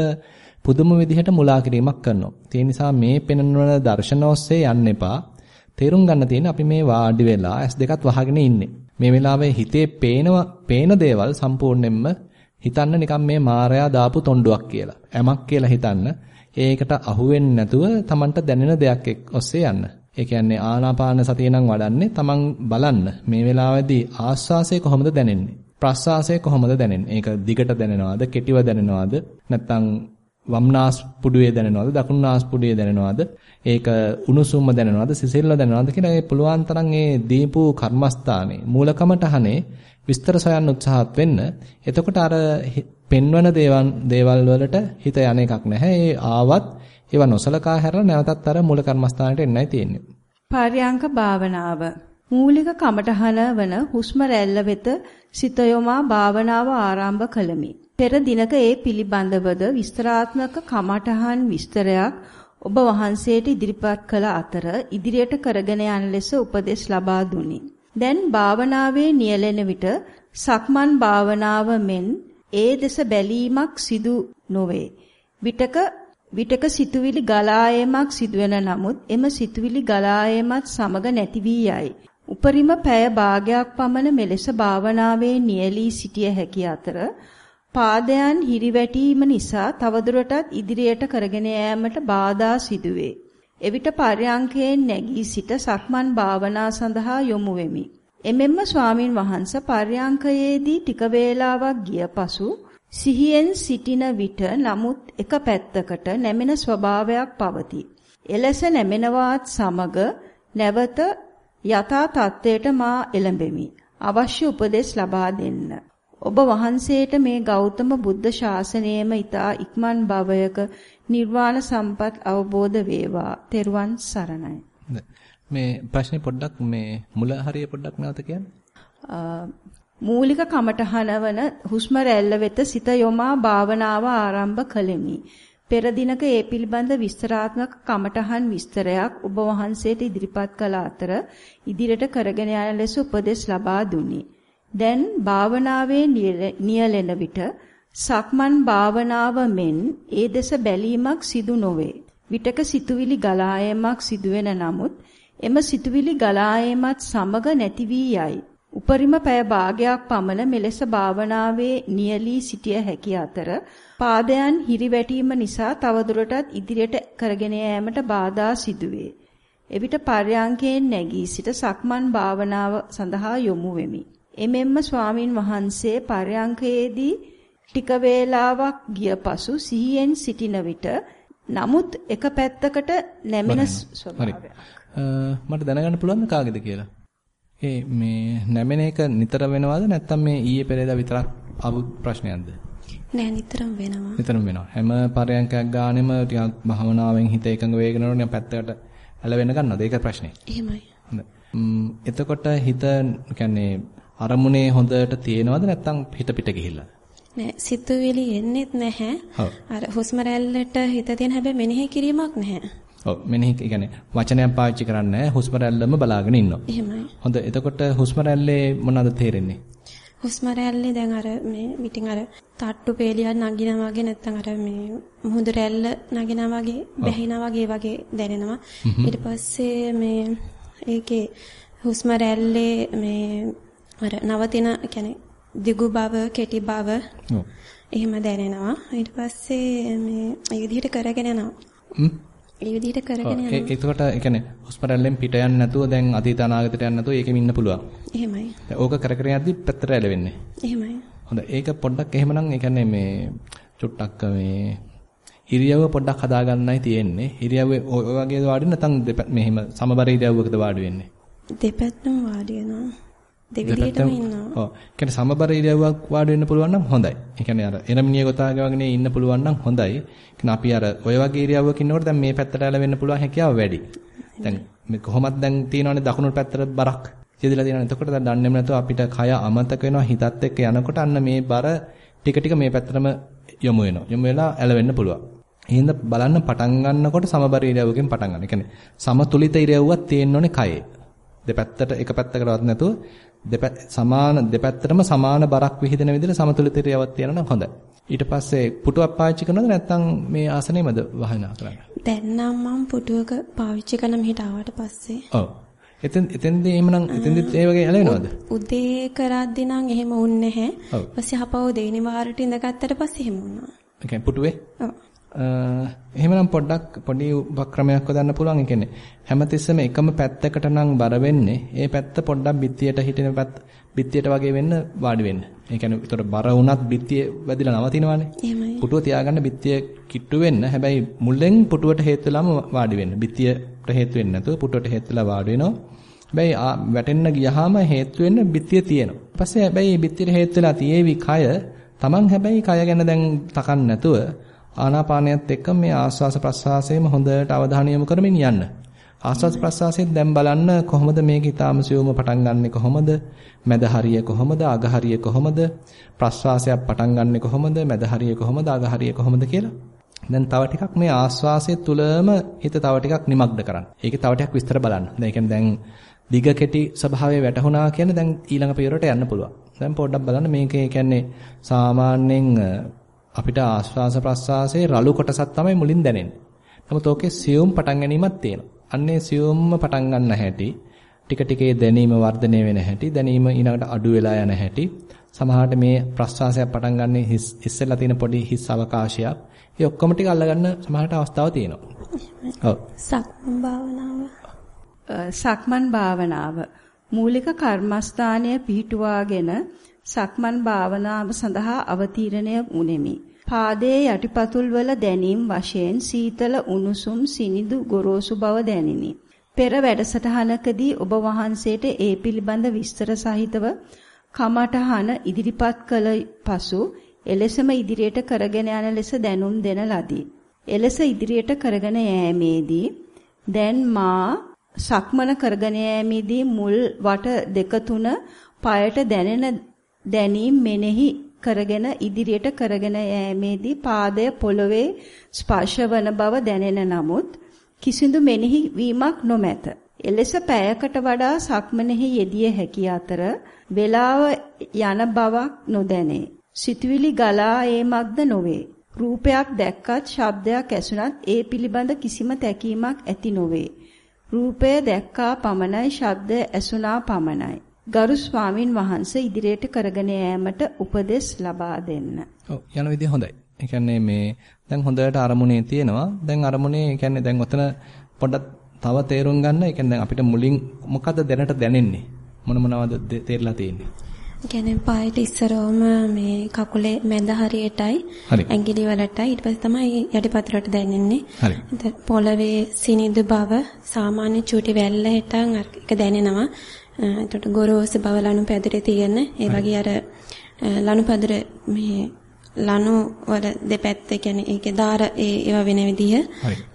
පුදුම විදිහට මුලා කිරීමක් කරනවා. ඒ නිසා මේ පෙනෙනවන දර්ශන ඔස්සේ යන්න එපා. තේරුම් ගන්න තියෙන අපි මේ වාඩි වෙලා S දෙකත් වහගෙන ඉන්නේ. මේ වෙලාවේ හිතේ පේනව පේන දේවල් සම්පූර්ණයෙන්ම හිතන්න නිකන් මේ මායя දාපු තොණ්ඩුවක් කියලා. ඇමක් කියලා හිතන්න. ඒකට අහු නැතුව Tamanට දැනෙන දෙයක් ඔස්සේ යන්න. ඒ කියන්නේ ආනාපාන සතිය නම් වඩන්නේ තමන් බලන්න මේ වෙලාවේදී ආස්වාසය කොහොමද දැනෙන්නේ? ප්‍රස්වාසය කොහොමද දැනෙන්නේ? ඒක දිගට දැනෙනවද? කෙටිව දැනෙනවද? නැත්නම් වම්නාස් පුඩුවේ දැනෙනවද? දකුණුනාස් පුඩුවේ දැනෙනවද? ඒක උණුසුම්ම දැනෙනවද? සිසිල්ව දැනෙනවද කියලා ඒ පුළුවන් තරම් ඒ දීපු කර්මස්ථානේ මූලකමටහනේ විස්තර සොයන්න උත්සාහත් වෙන්න. එතකොට අර පෙන්වන දේවල් දේවල් වලට හිත යන එකක් නැහැ. ඒ ආවත් ඒවා නොසලකා හැරලා නැවතත් අර මූල කර්මස්ථානට එන්නයි තියෙන්නේ. පාර්යාංක භාවනාව මූලික කමඨහන වන හුස්ම රැල්ල වෙත සිත යොමා භාවනාව ආරම්භ කළමි. පෙර දිනක ඒ පිළිබඳවද විස්තරාත්මක කමඨහන් විස්තරයක් ඔබ වහන්සේට ඉදිරිපත් කළ අතර ඉදිරියට කරගෙන යන ලෙස උපදෙස් ලබා දුනි. දැන් භාවනාවේ නියැලෙන විට සක්මන් භාවනාව මෙන් ඒ දෙස බැලීමක් සිදු නොවේ. විටක විටක සිතුවිලි ගලා යාමක් සිදුවෙන නමුත් එම සිතුවිලි ගලා යාමත් සමග නැති වී යයි. උපරිම පැය භාගයක් පමණ මෙලෙස භාවනාවේ නියැලී සිටිය හැකි අතර පාදයන් හිරිවැටීම නිසා තවදුරටත් ඉදිරියට කරගෙන යාමට බාධා සිදුවේ. එවිට පර්යංකයෙන් නැගී සිට සක්මන් භාවනා සඳහා යොමු වෙමි. එමෙම්ම ස්වාමින් වහන්සේ පර්යංකයේදී ටික වේලාවක් ගිය පසු සිහියෙන් සිටින විට නමුත් එක පැත්තකට නැමෙන ස්වභාවයක් පවතී. එලෙස නැමෙනවත් සමග නැවත යථා තත්ත්වයට මා එළඹෙමි. අවශ්‍ය උපදෙස් ලබා දෙන්න. ඔබ වහන්සේට මේ ගෞතම බුද්ධ ශාසනයම ඊතා ඉක්මන් භවයක නිර්වාණ සම්පත් අවබෝධ වේවා. තෙරුවන් සරණයි. මේ ප්‍රශ්නේ පොඩ්ඩක් මේ මුල හරිය පොඩ්ඩක් නැවත කියන්න. මූලික කමඨහන වන හුස්ම රැල්ල වෙත සිත යොමා භාවනාව ආරම්භ කළෙමි. පෙර දිනක ඒ පිළිබඳ විස්තරාත්මක කමඨහන් විස්තරයක් ඔබ වහන්සේට ඉදිරිපත් කළ අතර ඉදිරියට කරගෙන යන ලෙස උපදෙස් ලබා දුනි. දැන් භාවනාවේ නියැලෙන විට සක්මන් භාවනාව මෙන් ඒ දෙස බැලීමක් සිදු නොවේ. විටක සිතුවිලි ගලා යාමක් සිදුවෙන නමුත් එම සිතුවිලි ගලා යාමත් සමග නැති වී යයි. උපරිම පැය භාගයක් පමණ මෙලෙස භාවනාවේ නියැලී සිටිය හැකි අතර පාදයන් හිරිවැටීම නිසා තවදුරටත් ඉදිරියට කරගෙන යාමට බාධා සිදුවේ. එවිට පර්යාංකයෙන් නැගී සිට සක්මන් භාවනාව සඳහා යොමු වෙමි. එමෙම්ම ස්වාමින් වහන්සේ පරයන්කයේදී ටික වේලාවක් ගිය පසු සිහියෙන් සිටින විට නමුත් එක පැත්තකට නැමෙන ස්වභාවයක්. මට දැනගන්න පුළුවන්ද කාගේද කියලා? ඒ මේ නැමෙන එක නිතර වෙනවද නැත්නම් මේ ඊයේ පෙරේදා විතරක් ආපු ප්‍රශ්නයක්ද? නෑ නිතරම වෙනවා. නිතරම වෙනවා. හැම පරයන්කයක් ගානෙම ටිකක් භවනාවෙන් හිත එකඟ වේගෙන යනකොට පැත්තකට ඇලවෙන්න ගන්නවද? ඒක ප්‍රශ්නේ. එහෙමයි. හොඳයි. එතකොට හිත කියන්නේ අරමුණේ හොඳට තියෙනවද නැත්නම් හිත පිට ගිහිල්ලා? නෑ සිතුවිලි එන්නේත් නැහැ. අර හුස්ම රැල්ලට හිත තියෙන හැබැයි මෙනෙහි කිරීමක් නැහැ. ඔව් මෙනෙහි කියන්නේ වචනයක් පාවිච්චි කරන්නේ නැහැ. හුස්ම රැල්ලම බලාගෙන ඉන්නවා. එහෙමයි. හොඳ එතකොට හුස්ම රැල්ලේ මොනවද තේරෙන්නේ? හුස්ම රැල්ලේ දැන් අර මේ පිටින් අර තට්ටු පේලියක් නගිනා වගේ නැත්නම් අර මේ මුහුදු රැල්ල නගිනා වගේ බැහිනා වගේ වගේ දැනෙනවා. ඊට පස්සේ මේ ඒකේ හුස්ම රැල්ලේ මේ අර නවතින කියන්නේ දිගු බව, කෙටි බව. එහෙම දැනෙනවා. ඊට පස්සේ මේ ඒ විදිහට කරගෙන යනවා. ඒ විදිහට කරගෙන යනවා. ඒ එතකොට ඒ කියන්නේ හොස්පිටල්ෙන් පිට යන්න නැතුව දැන් අතීත අනාගතයට යන්න නැතුව ඒකෙම ඉන්න පුළුවන්. එහෙමයි. ඕක කර කර යද්දි පැත්තට ඇලවෙන්නේ. එහෙමයි. හොඳයි. ඒක පොඩ්ඩක් එහෙමනම් ඒ කියන්නේ මේ චුට්ටක් මේ ඉරියව්ව පොඩ්ඩක් හදාගන්නයි තියෙන්නේ. ඉරියව්වේ ඔය වගේ වාඩි නැත්නම් මෙහෙම සමබර ඉරියව්වකද වාඩි වෙන්නේ? දෙපැත්තම වාඩි වෙනවා. දෙවිදියටම ඉන්නවා. ඔව්. කියන්නේ සමබර ඉරියව්වක් වාඩි වෙන්න පුළුවන් නම් හොඳයි. ඒ කියන්නේ අර එරමිනිය ගොතාගේ වගේ ඉන්න පුළුවන් නම් හොඳයි. කියන්නේ අපි අර ඔය වගේ ඉරියව්වක ඉන්නකොට දැන් මේ පැත්තට ඇලවෙන්න පුළුවන් හැකියාව වැඩි. දැන් මේ කොහොමද දැන් තියෙනවනේ දකුණු පැත්තට බරක් යදිලා තියෙනවා. එතකොට දැන් දන්නේම නැතුව අපිට කය අමතක වෙනවා හිතත් එක්ක යනකොට අන්න මේ බර ටික ටික මේ පැත්තටම යොමු වෙනවා. යොමු වෙලා ඇලවෙන්න පුළුවන්. එහෙනම් බලන්න පටන් ගන්නකොට සමබර ඉරියව්වකින් පටන් ගන්න. ඒ කියන්නේ සමතුලිත ඉරියව්වක් තියෙන්න ඕනේ කයේ. දෙපැත්තට එක පැත්තකටවත් නැතුව සමාන දෙපැත්තටම සමාන බරක් විහිදෙන විදිහට සමතුලිත ඉරියව්වක් තියනවා නම් හොඳයි. ඊට පස්සේ පුටුවක් පාවිච්චි කරනවද නැත්නම් මේ ආසනෙමද වහනා කරන්නේ? දැන් නම් මම පුටුවක පාවිච්චි කරන මෙහෙට ආවට පස්සේ. ඔව්. එතෙන් එතෙන්දී එහෙමනම් එතෙන්දිත් ඒ වගේ ඇලෙනවද? උදේ කරද්දී නම් එහෙම වුන්නේ නැහැ. ඊපස්සේ හපව දෙවෙනි වාරට ඉඳගත්තට පස්සේ එහෙම වුණා. ඒ කියන්නේ පුටුවේ? ඔව්. එහෙමනම් පොඩ්ඩක් පොඩි උපක්‍රමයක් හොදන්න පුළුවන්. ඒ කියන්නේ හැමතිස්සෙම එකම පැත්තකට නම් බර වෙන්නේ. ඒ පැත්ත පොඩ්ඩක් බිත්තියට හිටින පැත්ත බිත්තියට වගේ වෙන්න වාඩි වෙන්න. ඒ කියන්නේ ඒතර බර වුණත් බිත්තිය වැදිලා නවතිනවානේ. එහෙමයි. පුටුව තියාගන්න බිත්තිය කිට්ටු වෙන්න. හැබැයි මුල්ලෙන් පුටුවට හේතු වෙලාම වාඩි වෙන්න. බිත්තියට හේතු වෙන්නේ නැතුව පුටුවට හේතු වෙලා වාඩි වෙනවා. හැබැයි වැටෙන්න ගියාම හේතු වෙන්න බිත්තිය තියෙනවා. ඊපස්සේ හැබැයි බිත්තියට හේතු වෙලා තියේවි කය. Taman හැබැයි කය ගැන දැන් තකන්න නැතුව ආනාපානයත් එක්ක මේ ආස්වාස ප්‍රස්වාසයේම හොඳට අවධානය යොමු කරමින් යන්න. ආස්වාස් ප්‍රස්වාසයෙන් දැන් බලන්න කොහොමද මේක ඊටාම සියුම පටන් ගන්නෙ කොහොමද? මැද හරිය කොහොමද? අග හරිය කොහොමද? ප්‍රස්වාසයක් පටන් ගන්නෙ කොහොමද? මැද හරිය කොහොමද? අග හරිය කොහොමද කියලා. දැන් තව ටිකක් මේ ආස්වාසය තුලම හිත තව ටිකක් නිමග්න කරන්න. ඒකේ තව ටිකක් විස්තර බලන්න. දැන් ඒ කියන්නේ දැන් දිග කෙටි ස්වභාවය වැටහුණා කියන්නේ දැන් ඊළඟ පියවරට යන්න පුළුවන්. දැන් පොඩ්ඩක් බලන්න මේකේ කියන්නේ සාමාන්‍යයෙන් අපිට ආශ්වාස ප්‍රශ්වාසයේ රළු කොටසක් තමයි මුලින් දැනෙන්නේ. නමුත් ඕකේ සියුම් පටන් ගැනීමක් තියෙනවා. අන්නේ සියුම්ම පටන් ගන්න හැටි, ටික ටිකේ දැනීම වර්ධනය වෙන හැටි, දැනීම ඊළඟට අඩු වෙලා යන හැටි, සමහරට මේ ප්‍රශ්වාසයක් පටන් ගන්න ඉස්සෙල්ලා තියෙන පොඩි හිස් අවකාශයක්, ඒ ඔක්කොම ටික අල්ලගන්න සමහරට අවස්ථාව තියෙනවා. ඔව්. සක්මන් භාවනාව. සක්මන් භාවනාව මූලික කර්මස්ථානය පිහිටුවාගෙන සක්මන් භාවනාව සඳහා අවතීර්ණය වුනේමි. පාදයේ යටිපතුල් වල දැනීම් වශයෙන් සීතල උණුසුම් සිනිඳු ගොරෝසු බව දැනිනි. පෙර වැඩසටහනකදී ඔබ වහන්සේට ඒ පිළිබඳ විස්තර සහිතව කමඨහන ඉදිරිපත් කළ පසු එලෙසම ඉදිරියට කරගෙන යන ලෙස දැනුම් දෙන ලදී. එලෙස ඉදිරියට කරගෙන යෑමේදී දැන් මා සක්මන කරගෙන යෑමේදී මුල් වට දෙක තුන পায়ට දැනෙන දැනීම් මෙනෙහි කරගෙන ඉදිරියට කරගෙන යෑමේදී පාදය පොළවේ ස්පර්ශවන බව දැනෙන නමුත් කිසිදු මෙනෙහි වීමක් නොමැත. එලෙස පැයකට වඩා සක්මනෙහි යෙදිය හැකි අතර වේලාව යන බවක් නොදැනේ. සිතුවිලි ගලා ඒමක්ද නොවේ. රූපයක් දැක්කත් ශබ්දයක් ඇසුණත් ඒ පිළිබඳ කිසිම තැකීමක් ඇති නොවේ. රූපය දැක්කා පමණයි ශබ්දය ඇසුණා පමණයි. ගරු ස්වාමින් වහන්සේ ඉදිරියට කරගෙන යාමට උපදෙස් ලබා දෙන්න. ඔව් යන විදිය හොඳයි. ඒ කියන්නේ මේ දැන් හොඳට අරමුණේ තියෙනවා. දැන් අරමුණේ ඒ කියන්නේ දැන් ඔතන පොඩ්ඩක් තව තේරුම් ගන්න. ඒ කියන්නේ දැන් අපිට මුලින් මොකද්ද දැනට දැනෙන්නේ? මොන මොනවද තේරලා තියෙන්නේ? කියන්නේ පායට ඉස්සරවම මේ කකුලේ මැද හරියටයි ඇඟිලි වලටයි ඊට පස්සේ තමයි යටිපතුලට දැනෙන්නේ. හරි. පොළවේ සිනිඳු බව සාමාන්‍ය චූටි වැල්ල හිටන් එක දැනෙනවා. එතකොට ගොරෝසු බව ලනු පැදුරේ තියෙන ඒ වගේ අර ලනු පැදුර මේ ලනු වල දෙපැත්ත කියන්නේ ඒකේ දාර ඒ ඒවා වෙන විදිහ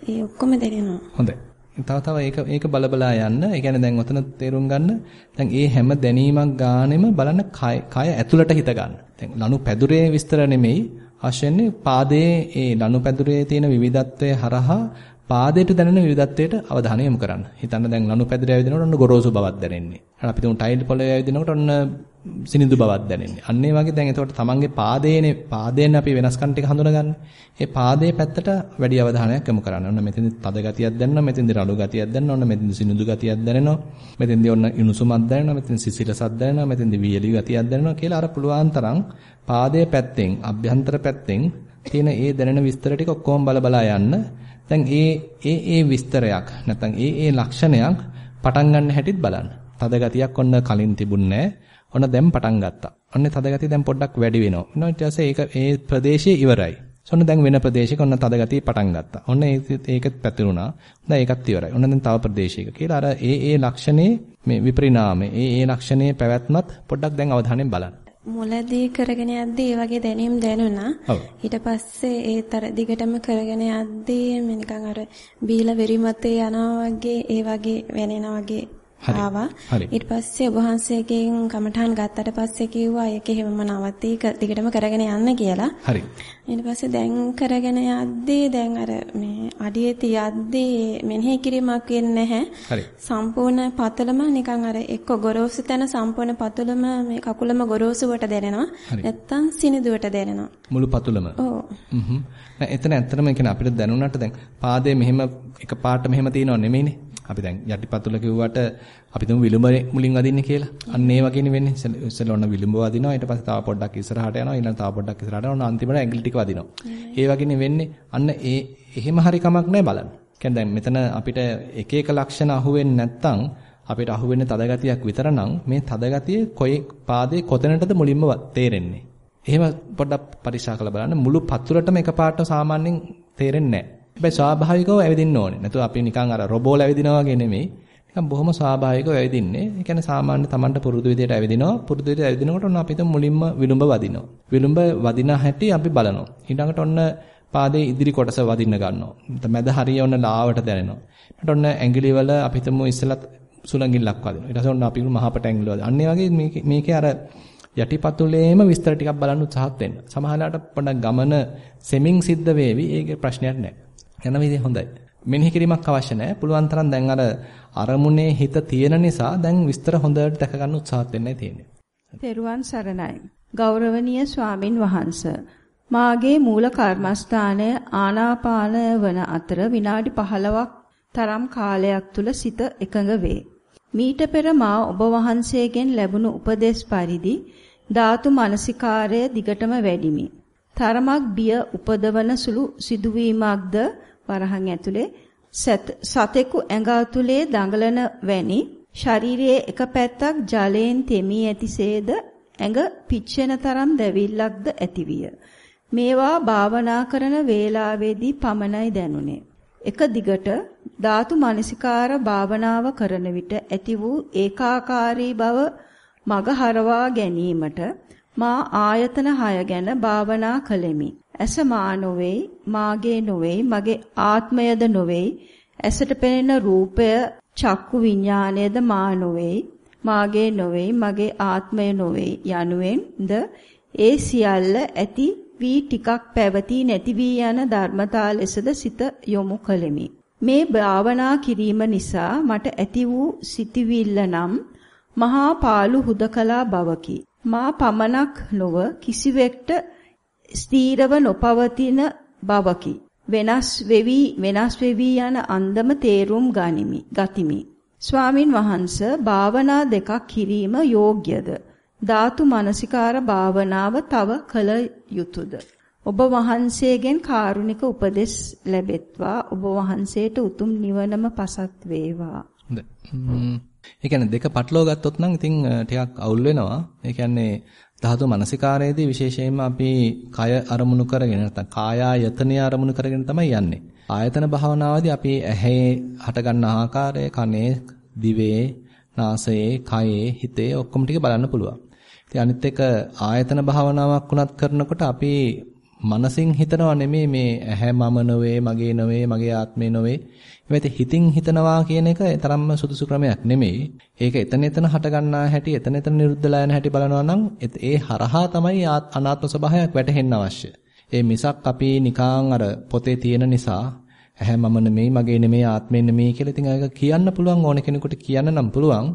ඒ ඔක්කොම දැනෙනවා. හොඳයි. තව තව ඒක ඒක බලබලා යන්න. ඒ කියන්නේ දැන් ඔතන තේරුම් ගන්න. දැන් ඒ හැම දැනීමක් ගානෙම බලන්න කය කය ඇතුළට හිත ගන්න. දැන් ලනු පැදුරේ විස්තර නෙමෙයි ආශ්‍රන්නේ පාදයේ ඒ ලනු පැදුරේ තියෙන විවිධත්වය හරහා පාදයට දැනෙන විවිධත්වයට අවධානය යොමු කරන්න. හිතන්න දැන් ලනු පැදුරේ ඇවිදිනකොට ඔන්න ගොරෝසු බවක් දැනෙන්නේ. අර අපි තුමු ටයිල් පොළවේ ඇවිදිනකොට ඔන්න සිනිඳු බවක් දැනෙන්නේ. අන්න ඒ වගේ දැන් එතකොට තමන්ගේ පාදයේනේ පාදයෙන් අපි වෙනස්කම් ටික හඳුනගන්නේ. ඒ පාදයේ පැත්තට වැඩි අවධානයක් යොමු කරන්න. ඔන්න මෙතෙන්දි තද ගතියක් දැනෙනවා, මෙතෙන්දි රළු ගතියක් දැනෙනවා, ඔන්න මෙතෙන්දි සිනිඳු ගතියක් දැනෙනවා. මෙතෙන්දි ඔන්න ඉනුසුමක් දැනෙනවා, මෙතෙන්දි සිසිලසක් දැනෙනවා, මෙතෙන්දි වියලි ගතියක් දැනෙනවා කියලා අර පුළුවන් තරම් පාදයේ පැත්තෙන්, අභ්‍යන්තර පැත්තෙන් තියෙන ඒ දැනෙන විස්තර ටික ඔක්කොම බල බලා යන්න. දැන් ඒ ඒ ඒ විස්තරයක් නැත්නම් ඒ ඒ ලක්ෂණයක් පටන් ගන්න හැටිත් බලන්න. තද ගතියක් ඔන්න කලින් තිබුණේ ඔන්න දැන් පටන් ගත්තා. ඔන්නේ තද ගතිය දැන් පොඩ්ඩක් වැඩි වෙනවා. ඊට පස්සේ ඒක ඒ ප්‍රදේශයේ ඉවරයි. ඔන්න දැන් වෙන ප්‍රදේශයක ඔන්න තද ගතිය පටන් ගත්තා. ඔන්න ඒක පැතිරුණා. දැන් ඒකත් ඉවරයි. ඔන්න දැන් තව ප්‍රදේශයක කියලා අර ඒ ඒ ලක්ෂණේ මේ විපරිණාමේ ඒ ඒ ලක්ෂණේ පැවැත්මත් පොඩ්ඩක් දැන් අවධානයෙන් බලන්න. මුලදී කරගෙන යද්දී ඒ වගේ දැනීම් දැනුණා. ඊට පස්සේ ඒතර දිගටම කරගෙන යද්දී නිකන් අර බීලා වෙරිමතේ යනවා වගේ ඒ වගේ වෙනෙනා වගේ ආවා. ඊට පස්සේ ඔබ වහන්සේගෙන් කමඨාන් ගත්තට පස්සේ කිව්වා ඒක එහෙමම නවත්තී දිගටම කරගෙන යන්න කියලා. හරි. ඊට පස්සේ දැන් කරගෙන යද්දී දැන් අර මේ අඩියේ තියද්දී මෙනෙහි කිරීමක් වෙන්නේ නැහැ. හරි. සම්පූර්ණ පතුලම නිකන් අර එක්ක ගොරෝසු තැන සම්පූර්ණ පතුලම මේ කකුලම ගොරෝසුවට දැනෙනවා. නැත්තම් සිනිදුවට දැනෙනවා. මුළු පතුලම. ඔව්. හ්ම්. එතන ඇත්තටම කියන්නේ අපිට දැනුණාට දැන් පාදයේ මෙහෙම එක පාට මෙහෙම තියෙනව නෙමෙයිනේ. අපි දැන් යටිපතුල කිව්වට අපි තුමු විලුඹ මුලින් වදින්නේ කියලා. අන්න ඒ වගේනේ වෙන්නේ. ඉස්සෙල්ලා ඔන්න විලුඹ වදිනවා. ඊට පස්සේ තව පොඩ්ඩක් ඉස්සරහට යනවා. ඊළඟ තව පොඩ්ඩක් ඉස්සරහට යනවා. අන්තිමට ඇඟිලි ටික වදිනවා. ඒ වගේනේ වෙන්නේ. අන්න ඒ එහෙම හරි කමක් නැහැ බලන්න. කියන්නේ දැන් මෙතන අපිට එක එක ලක්ෂණ අහුවෙන්නේ නැත්තම් අපිට අහුවෙන්නේ තද ගතියක් විතර නම් මේ තද ගතිය කොයි පාදේ කොතැනටද මුලින්ම තේරෙන්නේ. එහෙම පොඩ්ඩක් පරික්ෂා කරලා බලන්න මුළු පතුලටම එකපාරට සාමාන්‍යයෙන් තේරෙන්නේ නැහැ. හැබැයි ස්වාභාවිකව ඇවිදින්න ඕනේ. නැතු අපි නිකන් අර රොබෝල ඇවිදිනවා වගේ නෙමෙයි. නිකන් බොහොම ස්වාභාවිකව ඇවිදින්නේ. ඒ කියන්නේ සාමාන්‍ය Tamanට පුරුදු විදියට ඇවිදිනවා. පුරුදු විදියට ඇවිදිනකොට ඔන්න අපි මුලින්ම විලුඹ වදිනවා. විලුඹ වදින හැටි අපි බලනවා. ඊළඟට ඔන්න පාදයේ ඉදිරි කොටස වදින්න ගන්නවා. මැද හරිය ඔන්න ලාවට දැනෙනවා. ඊට ඔන්න ඇඟිලි වල අපි හිතමු ඉස්සෙල්ලත් සුලංගිල්ලක් වදිනවා. ඊට පස්සේ ඔන්න අපි මහපට ඇඟිලි වදිනවා. අන්න ඒ වගේ මේකේ අර යටිපතුලේම විස්තර ටිකක් බලන්න උත්සාහත් වෙන්න. සමහරවිට පොඩ්ඩක් ගමන සෙමින් සිද්ධ වේවි. ඒකේ ප්‍රශ්නයක් නැහැ. යන විදිහ හොඳයි. මෙනෙහි කිරීමක් අවශ්‍ය නැහැ. පුළුවන් තරම් දැන් අර අරමුණේ හිත තියෙන නිසා දැන් විස්තර හොඳට දැක ගන්න උත්සාහත් වෙන්නයි තියෙන්නේ. තෙරුවන් සරණයි. ගෞරවනීය ස්වාමින් වහන්සේ මාගේ මූල කර්මස්ථානය ආනාපාන වන අතර විනාඩි 15ක් තරම් කාලයක් තුල සිත එකඟ වේ. මීට පෙර මා ඔබ වහන්සේගෙන් ලැබුණු උපදේශ පරිදි ධාතු මනසිකාරය දිගටම වැඩිමි. තරමක් බිය උපදවන සුළු සිදුවීමක්ද වරහන් ඇතුලේ සතෙකු ඇඟ ඇතුලේ දඟලන වැනි ශරීරයේ එක පැත්තක් ජලයෙන් තෙමී ඇතිසේද ඇඟ පිච්චෙන තරම් දැවිල්ලක්ද ඇතිවිය. මේවා භාවනා කරන වේලාවේදී පමණයි දැනුනේ. එක දිගට ධාතු මනසිකාර භාවනාව කරන විට ඇති වූ ඒකාකාරී බව මග හරවා ගැනීමට මා ආයතන 6 ගැන භාවනා කළෙමි. ඇස මා නොවේ, මාගේ නොවේ, මගේ ආත්මයද නොවේ. ඇසට පෙනෙන රූපය චක්කු විඥානයද මා නොවේ, මාගේ නොවේ, මගේ ආත්මය නොවේ යනුවෙන්ද ඒ සියල්ල ඇති වී ටිකක් පැවතී නැති වී යන ධර්මතා ලෙසද සිත යොමු කළෙමි. මේ භාවනා කිරීම නිසා මට ඇති වූ සිටිවිල්ල නම් මහා පාළු හුදකලා බවකි. මා පමණක් නොව කිසිවෙක්ට ස්ථීරව නොපවතින බවකි. වෙනස් වෙවි වෙනස් වෙවි යන අන්දම තේරුම් ගනිමි. ගතිමි. ස්වාමින් වහන්සේ භාවනා දෙකක් කිරීම යෝග්‍යද? ධාතු මනසිකාර භාවනාව තව කළ යුතුයද? ඔබ වහන්සේගෙන් කාරුණික උපදෙස් ලැබෙත්වා ඔබ වහන්සේට උතුම් නිවනම පසක් වේවා. හොඳයි. ඒ කියන්නේ දෙක පටලවා ගත්තොත් නම් ඉතින් ටිකක් අවුල් වෙනවා. ඒ කියන්නේ ධාතු මනසිකාරයේදී විශේෂයෙන්ම අපි කය අරමුණු කරගෙන නැත්නම් කායායතනය අරමුණු කරගෙන තමයි යන්නේ. ආයතන භාවනාවේදී අපි ඇහි හට ගන්න ආකාරය, කනේ, දිවේ, නාසයේ, කයේ, හිතේ ඔක්කොම ටික බලන්න පුළුවන්. ඉතින් අනිත් එක ආයතන භාවනාවක් උනත් කරනකොට අපි මනසින් හිතනවා නෙමෙයි මේ ඇහැ මම නොවේ, මගේ නොවේ, මගේ ආත්මේ නොවේ. මේක හිතින් හිතනවා කියන එක තරම්ම සුදුසු ක්‍රමයක් නෙමෙයි. ඒක එතන එතන හට ගන්නා හැටි, එතන එතන නිරුද්ධලා යන හැටි බලනවා නම් ඒ හරහා තමයි අනාත්ම ස්වභාවයක් වැටහෙන්න අවශ්‍ය. ඒ මිසක් අපි නිකං අර පොතේ තියෙන නිසා ඇහැ මම නෙමෙයි, මගේ නෙමෙයි, ආත්මේ නෙමෙයි කියලා ඉතින් ඒක කියන්න පුළුවන් ඕන කෙනෙකුට කියන්න නම් පුළුවන්.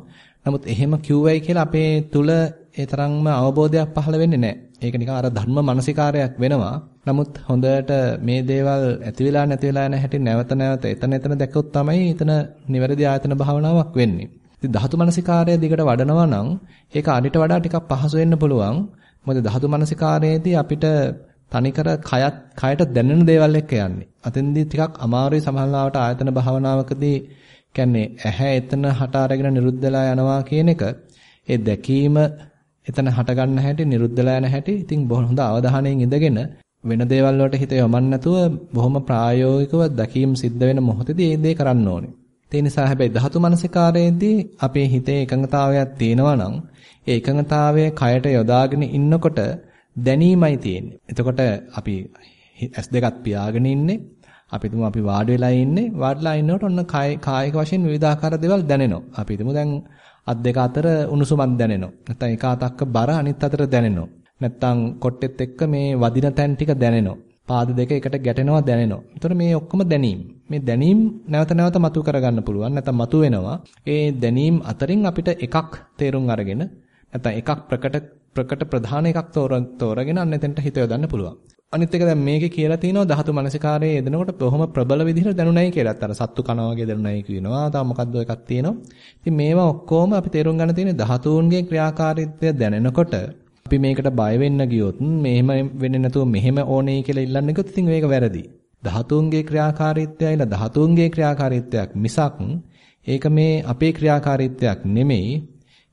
නමුත් එහෙම කිව්වයි කියලා අපේ තුල ඒ තරම්ම අවබෝධයක් පහළ වෙන්නේ නැහැ. ඒක නිකන් අර ධර්ම මානසිකාරයක් වෙනවා. නමුත් හොඳට මේ දේවල් ඇති වෙලා නැති වෙලා යන හැටි නැවත නැවත එතන එතන දැක්කොත් තමයි එතන නිවැරදි ආයතන භාවනාවක් වෙන්නේ. ඉතින් ධාතු මානසිකාරය දිගට වඩනවා නම් ඒක අනිට වඩා ටිකක් පහසු වෙන්න පුළුවන්. මොකද ධාතු මානසිකාරයේදී අපිට තනිකර කයත් කයට දැනෙන දේවල් එක්ක යන්නේ. අතෙන්දී ටිකක් අමාරුයි සමහරවිට ආයතන භාවනාවකදී කියන්නේ ඇහැ එතන හට අරගෙන නිරුද්ධලා යනවා කියන එක ඒ දැකීම එතන හට ගන්න හැටි නිරුද්ධලා යන හැටි ඉතින් බොහොම හොඳ අවධානයෙන් ඉඳගෙන වෙන දේවල් වලට හිත යොමන්න නැතුව බොහොම ප්‍රායෝගිකව දැකීම් සිද්ධ වෙන මොහොතේදී ඒ දේ කරන්න ඕනේ. ඒ නිසා හැබැයි ධාතු මනසිකාරයේදී අපේ හිතේ එකඟතාවයක් තියෙනවා නම් ඒ එකඟතාවය කයට යොදාගෙන ඉන්නකොට දැනීමයි තියෙන්නේ. එතකොට අපි S2ක් පියාගෙන ඉන්නේ අපි තුමු අපි වාඩි වෙලා ඉන්නේ වාඩිලා ඉන්නකොට ඔන්න කායික වශයෙන් විවිධාකාර දේවල් දැනෙනවා. අපි තුමු දැන් අත් දෙක අතර උණුසුමක් දැනෙනවා. නැත්නම් එක අතක්ක බර අනිත් අතට දැනෙනවා. නැත්නම් කොට්ටෙත් එක්ක මේ වදින තැන් ටික දැනෙනවා. පාද දෙක එකට ගැටෙනවා දැනෙනවා. ඒතර මේ ඔක්කොම දැනීම්. මේ දැනීම් නැවත නැවත මතු කරගන්න පුළුවන්. නැත්නම් මතු වෙනවා. ඒ දැනීම් අතරින් අපිට එකක් තේරුම් අරගෙන නැත්නම් එකක් ප්‍රකට ප්‍රකට ප්‍රධාන එකක් තෝරගෙන අන්න එතෙන්ට හිත යොදන්න පුළුවන්. අනිත් එක දැන් මේකේ කියලා තියෙනවා ධාතු මනසිකාරයේ යෙදෙනකොට බොහොම ප්‍රබල විදිහට දැනුණයි කියලාත් අර සත්තු කනවා වගේ දැනුණයි කියනවා. තව මොකද්ද එකක් තියෙනවා. ඉතින් මේවා ඔක්කොම අපි තේරුම් ගන්න තියෙන්නේ ධාතුන්ගේ ක්‍රියාකාරීත්වය දැනෙනකොට අපි මේකට බය වෙන්න ගියොත් මෙහෙම වෙන්නේ නැතුව මෙහෙම ඕනේ කියලා ඉල්ලන්න ගියොත් ඉතින් මේක වැරදි. ධාතුන්ගේ ක්‍රියාකාරීත්වයයිලා ධාතුන්ගේ ක්‍රියාකාරීත්වයක් මිසක් ඒක මේ අපේ ක්‍රියාකාරීත්වයක් නෙමෙයි.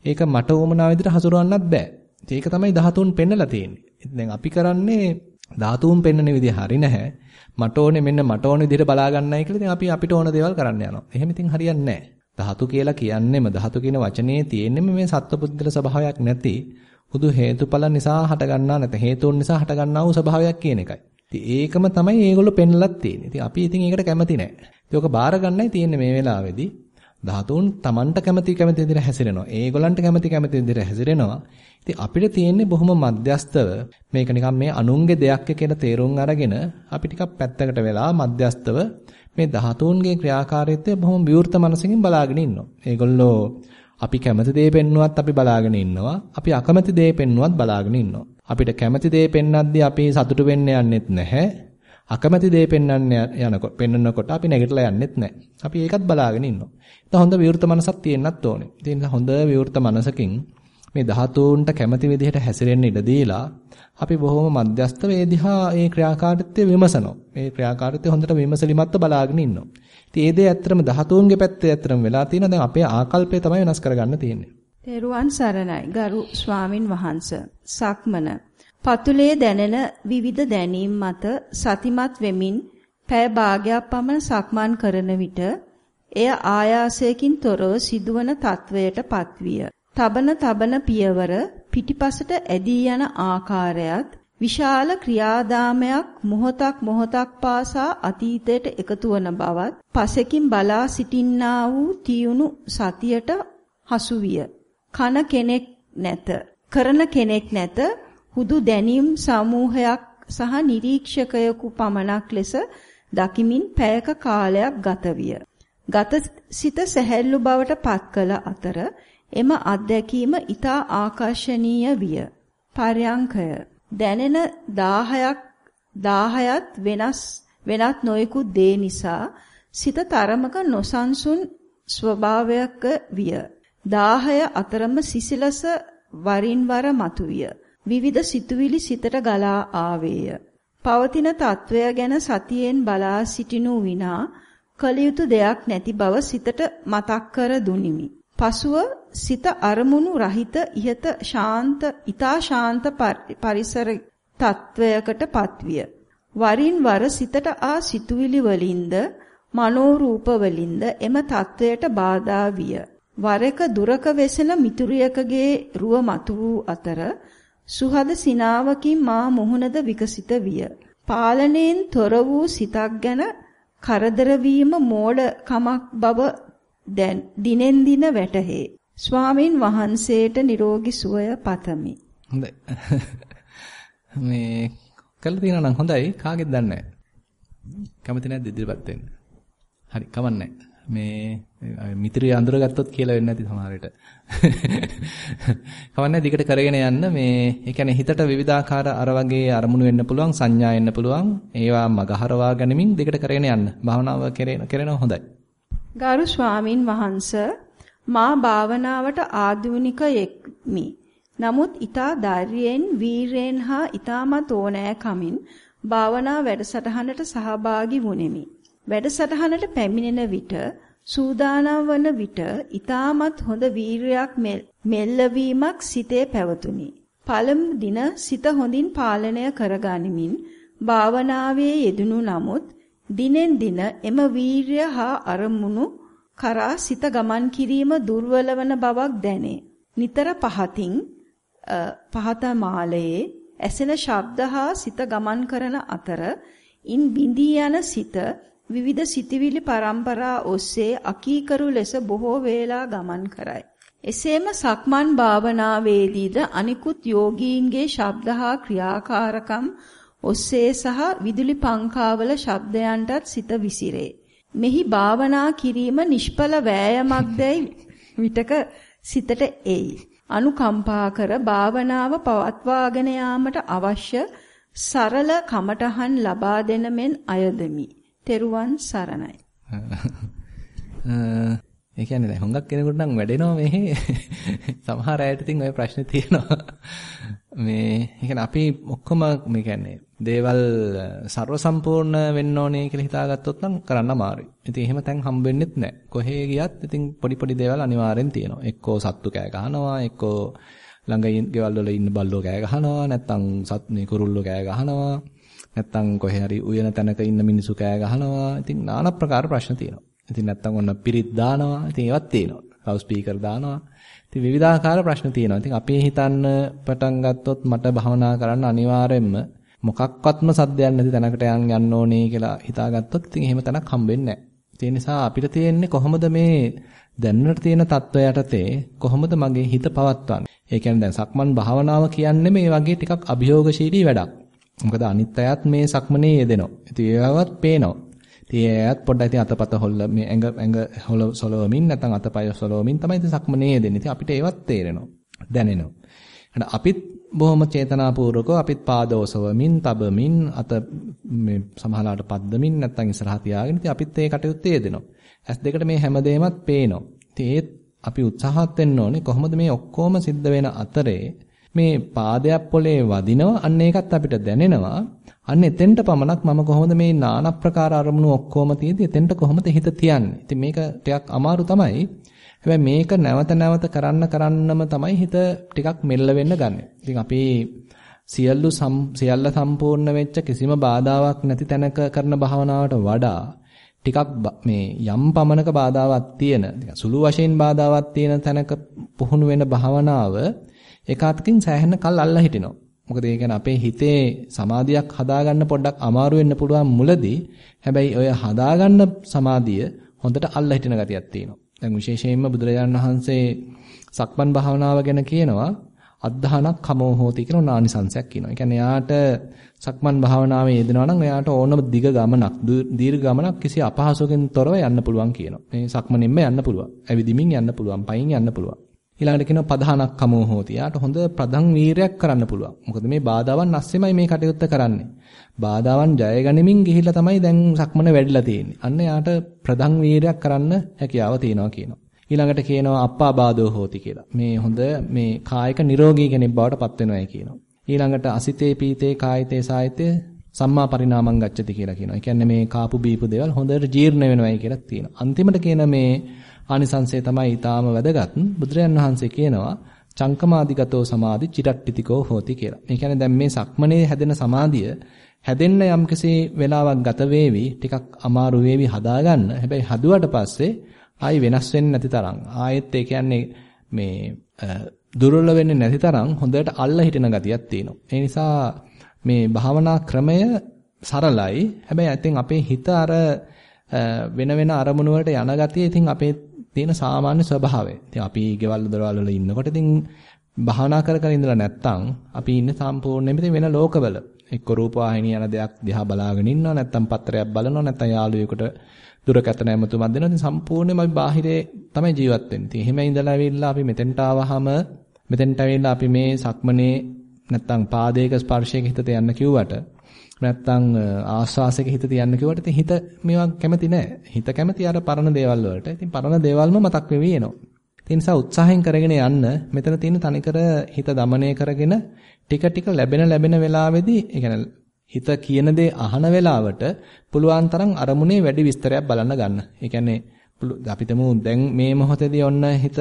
ඒක මට උවමනා විදිහට හසුරවන්නත් බෑ. ඒක තමයි ධාතුන් පෙන්නලා තියෙන්නේ. දැන් අපි කරන්නේ ධාතුන් පෙන්වන විදිහ හරි නැහැ. මට ඕනේ මෙන්න මට ඕන විදිහට බලා ගන්නයි කියලා ඉතින් අපි අපිට ඕන දේවල් කරන්න යනවා. එහෙම ඉතින් හරියන්නේ නැහැ. ධාතු කියලා කියන්නේම ධාතු කියන වචනේ තියෙන්නේම මේ සත්පුද්ගල ස්වභාවයක් නැති හුදු හේතුඵල නිසා හටගන්නා නැත හේතුන් නිසා හටගන්නා වූ ස්වභාවයක් කියන එකයි. ඉතින් ඒකම තමයි මේගොල්ලෝ පෙන්ලලත් තියෙන්නේ. ඉතින් අපි ඉතින් ඒකට කැමති නැහැ. ඉතින් ඔක බාර ගන්නයි තියෙන්නේ මේ වෙලාවේදී. ධාතුන් Tamanට කැමති කැමති විදිහට හැසිරෙනවා. ඒගොල්ලන්ට කැමති කැමති විදිහට හැසිරෙනවා. ඉතින් අපිට තියෙන්නේ බොහොම මධ්‍යස්තව මේක නිකන් මේ අනුන්ගේ දෙයක් කියලා තේරුම් අරගෙන අපි ටිකක් පැත්තකට වෙලා මධ්‍යස්තව මේ ධාතුන්ගේ ක්‍රියාකාරීත්වය බොහොම විවෘත මනසකින් බලාගෙන ඉන්නවා. ඒගොල්ලෝ අපි කැමති දේ පෙන්නුවත් අපි බලාගෙන ඉන්නවා. අපි අකමැති දේ පෙන්නුවත් බලාගෙන ඉන්නවා. අපිට කැමති දේ පෙන්වද්දී අපි සතුටු වෙන්න යන්නෙත් නැහැ. අකමැති දේ පෙන්වන්න යනකොට පෙන්වනකොට අපි නැගිටලා යන්නෙත් නැහැ. අපි ඒකත් බලාගෙන ඉන්නවා. ඉතින් හොඳ විවෘත මනසක් තියෙන්නත් ඕනේ. ඉතින් හොඳ විවෘත මනසකින් මේ ධාතුන්ට කැමති විදිහට හැසිරෙන්න ඉඩ දීලා අපි බොහොම මධ්‍යස්ත වේ දිහා ඒ ක්‍රියාකාරීත්වය විමසනවා. මේ ක්‍රියාකාරීත්වය හොඳට විමසලිමත්ව බලාගෙන ඉන්නවා. ඉතින් ඒ දේ ඇත්තටම ධාතුන්ගේ පැත්තේ ඇත්තටම වෙලා තියෙන දැන් අපේ ආකල්පය තමයි වෙනස් කරගන්න තියෙන්නේ. තෙරුවන් සරණයි ගරු ස්වාමින් වහන්සේ. සක්මන පතුලේ දැනෙන විවිධ දැනීම් මත සතිමත් වෙමින් පෑ භාගයක් පමණ සක්මන් කරන විට එය ආයාසයකින් තොරව සිදුවන තත්වයට පත්විය. තබන තබන පියවර පිටිපසට ඇදී යන ආකාරයත් විශාල ක්‍රියාදාමයක් මොහොතක් මොහොතක් පාසා අතීතයට එකතු වන බවත් පසෙකින් බලා සිටින්නා වූ තියුණු සතියට හසු විය. කන කෙනෙක් නැත. කරන කෙනෙක් නැත. හුදු දැනීම් සමූහයක් සහ නිරීක්ෂකයෙකු පමණක් ලෙස දකිමින් පැයක කාලයක් ගත විය. ගත සිත සැහැල්ලු බවට පත් කළ අතර එම අත්දැකීම ඊටා ආකර්ශනීය විය. පර්යංකය දැනෙන 10ක් 10ත් වෙනස් වෙනත් නොයෙකුත් දේ නිසා සිත තරමක නොසන්සුන් ස්වභාවයක විය. 10 අතරම සිසිලස වරින් වර මතුවිය. විවිධ සිතුවිලි සිතට ගලා ආවේය. පවතින తත්වය ගැන සතියෙන් බලා සිටිනු විනා කලියුතු දෙයක් නැති බව සිතට මතක් කර දුනිමි. පසුව සිත අරමුණු රහිත ඉහත ශාන්ත ඊතා ශාන්ත පරිසර තත්වයකට පත්විය. වරින් වර සිතට ආ සිතුවිලි වලින්ද මනෝ රූප වලින්ද එම තත්වයට බාධා විය. වර එක දුරක වෙසෙන මිතුරියකගේ රුව මතු වූ අතර සුහද සිනාවකින් මා මුහුණද විකසිත විය. පාලනයෙන් තොර වූ සිතක් ගැන කරදර වීම මෝඩ කමක් බව දැන් දිනෙන් දින වැටහේ. ස්වාමින් වහන්සේට නිරෝගී සුවය පතමි. හොඳයි. මේ කළා තියෙනවා නම් හොඳයි කාගෙද දන්නේ නැහැ. කැමති නැද්ද ඉදිරියපත් වෙන්න? හරි කමන්නේ මේ මිත්‍රය අඳුරගත්තොත් කියලා වෙන්නේ නැති සමහරවිට. (laughs) කවන්නේ දිගට කරගෙන යන්න මේ ඒ කියන්නේ හිතට විවිධාකාර අර වගේ අරමුණු වෙන්න පුළුවන් සංඥා එන්න පුළුවන් ඒවා මගහරවා ගැනීමෙන් දිගට කරගෙන යන්න. භාවනාව කෙරෙන කෙරෙනවා හොඳයි. ගරු ස්වාමින් වහන්සේ මා භාවනාවට ආධුනිකයෙක්මි. නමුත් ඊතා ධෛර්යයෙන් වීරයෙන් හා ඊ타මත් ඕනෑකමින් භාවනා වැඩසටහනට සහභාගී වුනිමි. වැඩසටහනට පැමිණෙන විට සූදානම් වන විට ඊ타මත් හොඳ වීරයක් මෙල්ලවීමක් සිතේ පැවතුනි. පළමු දින සිත හොඳින් පාලනය කරගනිමින් භාවනාවේ යෙදුණු නමුත් දිනෙන් දින එම වීරය හා අරමුණු කරා සිත ගමන් කිරීම දුර්වල වන බවක් දැනේ. නිතර පහතින් පහත මාලයේ ඇසෙන ශබ්ද හා සිත ගමන් කරන අතර ඉන් බිඳී යන සිත විවිධ සිතිවිලි පරම්පරා ඔස්සේ අකීකරු ලෙස බොහෝ වේලා ගමන් කරයි. එසේම සක්මන් භාවනාවේදීද අනිකුත් යෝගීන්ගේ ශබ්ද හා ක්‍රියාකාරකම් ඔස්සේ සහ විදුලි පංකාවල ශබ්දයන්ටත් සිත විසිරේ. මෙහි භාවනා කිරීම නිෂ්ඵල වෑයමක්දයි විටක සිතට එයි. අනුකම්පා කර භාවනාව පවත්වාගෙන යාමට අවශ්‍ය සරල කමටහන් ලබා දෙන මෙන් අයදමි. තෙරුවන් සරණයි. (laughs) ඒ කියන්නේ දැන් හුඟක් කෙනෙකුට නම් වැඩෙනවා මේ (laughs) සමහර අයට ඉතින් ওই ප්‍රශ්නේ තියෙනවා. (laughs) මේ කියන්නේ අපි ඔක්කොම මේ කියන්නේ දේවල් ਸਰව සම්පූර්ණ වෙන්න ඕනේ කියලා හිතාගත්තොත් නම් කරන්න අමාරුයි. ඉතින් එහෙම තැන් හම්බ වෙන්නෙත් නැහැ. කොහේ ගියත් ඉතින් පොඩි පොඩි දේවල් අනිවාර්යෙන් තියෙනවා. එක්කෝ සත්තු කෑ ගහනවා, එක්කෝ ළඟ ගෙවල් වල ඉන්න බල්ලෝ කෑ ගහනවා, නැත්නම් සත් මේ කුරුල්ලෝ කෑ ගහනවා. නැත්තම් කොහේ හරි උයන තැනක ඉන්න මිනිස්සු කෑ ගහනවා. ඉතින් নানা ප්‍රකාර ප්‍රශ්න තියෙනවා. ඉතින් නැත්තම් ඔන්න පිරිත් දානවා. ඉතින් ඒවත් තියෙනවා. ලවුඩ් ස්පීකර් දානවා. ඉතින් විවිධාකාර ප්‍රශ්න තියෙනවා. ඉතින් අපි හිතන්න පටන් ගත්තොත් මට භවනා කරන්න අනිවාර්යෙන්ම මොකක්වත්ම සද්දයක් නැති තැනකට යන් යන්න ඕනේ කියලා හිතාගත්තොත් ඉතින් එහෙම තැනක් හම්බෙන්නේ නැහැ. ඒ නිසා අපිට තියෙන්නේ කොහොමද මේ දැනනට තියෙන தত্ত্বය යටතේ කොහොමද මගේ හිත පවත්වන්නේ? ඒ කියන්නේ දැන් සක්මන් භාවනාව කියන්නේ මේ වගේ ටිකක් අභියෝගශීලී වැඩක්. මොකද අනිත් අයත් මේ සක්මනේ යෙදෙනවා. ඉතින් ඒවවත් පේනවා. ඉතින් එයාත් පොඩ්ඩක් ඉතින් අතපත හොල්ල මේ ඇඟ ඇඟ හොල සොලවමින් නැත්නම් අතපය සොලවමින් තමයි ඉතින් සක්මනේ යෙදෙන්නේ. ඉතින් අපිට ඒවත් තේරෙනවා. දැනෙනවා. එහෙනම් අපිත් බොහොම චේතනාපූර්වකව අපිත් පාද ඔසවමින්, තබමින්, අත මේ සමහරලාට පද්දමින් නැත්නම් ඉස්සරහ තියාගෙන ඉතින් අපිත් ඒ කටයුත්තේ යෙදෙනවා. ඇස් දෙකට මේ හැමදේමත් පේනවා. ඉතින් ඒත් අපි උත්සාහත් වෙන්න ඕනේ කොහොමද මේ ඔක්කොම සිද්ධ වෙන අතරේ මේ පාදයක් පොලේ වදිනවා අන්න ඒකත් අපිට දැනෙනවා. අන්න එතෙන්ට පමණක් මම කොහොමද මේ নানা ප්‍රකාර අරමුණු ඔක්කොම තියෙදි එතෙන්ට කොහොමද හිත තියන්නේ? ඉතින් මේක ටිකක් අමාරු තමයි. හැබැයි මේක නැවත නැවත කරන්න කරන්නම තමයි හිත ටිකක් මෙල්ල වෙන්න ගන්න. ඉතින් අපි සියලු සියල්ල සම්පූර්ණ වෙච්ච කිසිම බාධාවක් නැති තැනක කරන භාවනාවට වඩා ටිකක් මේ යම් පමණක බාධාවක් තියෙන, සුළු වශයෙන් බාධාවක් තියෙන තැනක පුහුණු වෙන භාවනාව ඒකාතකින් සෑහෙන කල් අල්ලා හිටිනවා. මොකද ඒ කියන්නේ අපේ හිතේ සමාධියක් හදාගන්න පොඩ්ඩක් අමාරු වෙන්න පුළුවන් මුලදී. හැබැයි ඔය හදාගන්න සමාධිය හොඳට අල්ලා හිටින ගතියක් තියෙනවා. දැන් විශේෂයෙන්ම බුදුරජාණන් වහන්සේ සක්මන් භාවනාව ගැන කියනවා අද්ධානක් කමෝ හෝති කියන නානිසංසයක් කියනවා. ඒ කියන්නේ යාට සක්මන් භාවනාවේ යෙදෙනවා නම් එයාට ඕනම දිග ගමනක් දීර්ඝ ගමනක් කිසි අපහසුකකින් තොරව යන්න පුළුවන් කියනවා. මේ සක්මනින්ම යන්න පුළුවන්. ඇවිදිමින් යන්න පුළුවන්. පයින් යන්න පුළුවන්. ඊළඟට කියනවා පධානක් කමෝ හෝති. යාට හොඳ ප්‍රධාන වීරයක් කරන්න පුළුවන්. මොකද මේ බාධාවන් නැස්සෙමයි මේ කටයුත්ත කරන්නේ. බාධාවන් ජය ගනිමින් ගිහිල්ලා තමයි දැන් සක්මන වැඩිලා තියෙන්නේ. අන්න යාට ප්‍රධාන වීරයක් කරන්න හැකියාව තියෙනවා කියනවා. ඊළඟට කියනවා අප්පා බාධෝ හෝති කියලා. මේ හොඳ මේ කායික නිරෝගී කෙනෙක් බවට පත් වෙනවායි කියනවා. ඊළඟට අසිතේ පීතේ කායිතේ සායිතේ සම්මා පරිණාමං ගච්ඡති කියලා කියනවා. ඒ කියන්නේ මේ කාපු බීපු දේවල් හොඳට ජීර්ණ වෙනවායි කියලා තියෙනවා. අන්තිමට කියන මේ ආනිසංසය තමයි ඊටාම වැදගත්. බුදුරයන් වහන්සේ කියනවා චංකමාදිගතෝ සමාධි චිරට්ටිතිකෝ හෝති කියලා. ඒ කියන්නේ දැන් මේ සක්මනේ හැදෙන සමාධිය හැදෙන්න යම්කිසි වෙලාවක් ගත වේවි, ටිකක් අමාරු වේවි හදාගන්න. හැබැයි හදුවට පස්සේ ආයි වෙනස් වෙන්නේ නැති තරම්. ආයෙත් ඒ කියන්නේ මේ දුර්වල වෙන්නේ නැති තරම් හොඳට අල්ල හිටින ගතියක් තියෙනවා. ඒ නිසා මේ භාවනා ක්‍රමය සරලයි. හැබැයි ඉතින් අපේ හිත අර වෙන වෙන අරමුණු වලට යන ගතිය ඉතින් අපේ තියෙන සාමාන්‍ය ස්වභාවය. ඉතින් අපි ගෙවල් දොරවල් වල ඉන්නකොට ඉතින් භාවනා කර කර ඉඳලා නැත්තම් අපි ඉන්නේ සම්පූර්ණයෙන්ම ඉතින් වෙන ලෝකවල. එක්ක රූපවාහිනිය යන දෙයක් දිහා බලාගෙන ඉන්නවා නැත්තම් පත්‍රයක් බලනවා නැත්තම් යාළුවෙකුට දුරකථන ඇමතුමක් දෙනවා. ඉතින් සම්පූර්ණයෙන්ම අපි බාහිරේ තමයි ජීවත් වෙන්නේ. ඉතින් එහෙම ඉඳලා ඇවිල්ලා අපි මෙතෙන්ට ආවහම මෙතෙන්ට ඇවිල්ලා අපි මේ සක්මනේ නැත්තම් පාදයක ස්පර්ශයක හිතට යන්න කිව්වට නැත්තම් ආස්වාසයක හිත තියන්න කිව්වට ඉතින් හිත මේවා කැමති නැහැ. හිත කැමති අර පරණ දේවල් වලට. ඉතින් පරණ දේවල්ම මතක් වෙවි එනවා. ඒ නිසා උත්සාහයෙන් කරගෙන යන්න මෙතන තියෙන තනිකර හිත দমনය කරගෙන ටික ටික ලැබෙන ලැබෙන වෙලාවේදී ඒ හිත කියන දේ අහන වෙලාවට පුළුවන් තරම් අරමුණේ වැඩි විස්තරයක් බලන්න ගන්න. ඒ කියන්නේ අපිටම දැන් මේ මොහොතේදී ඔන්න හිත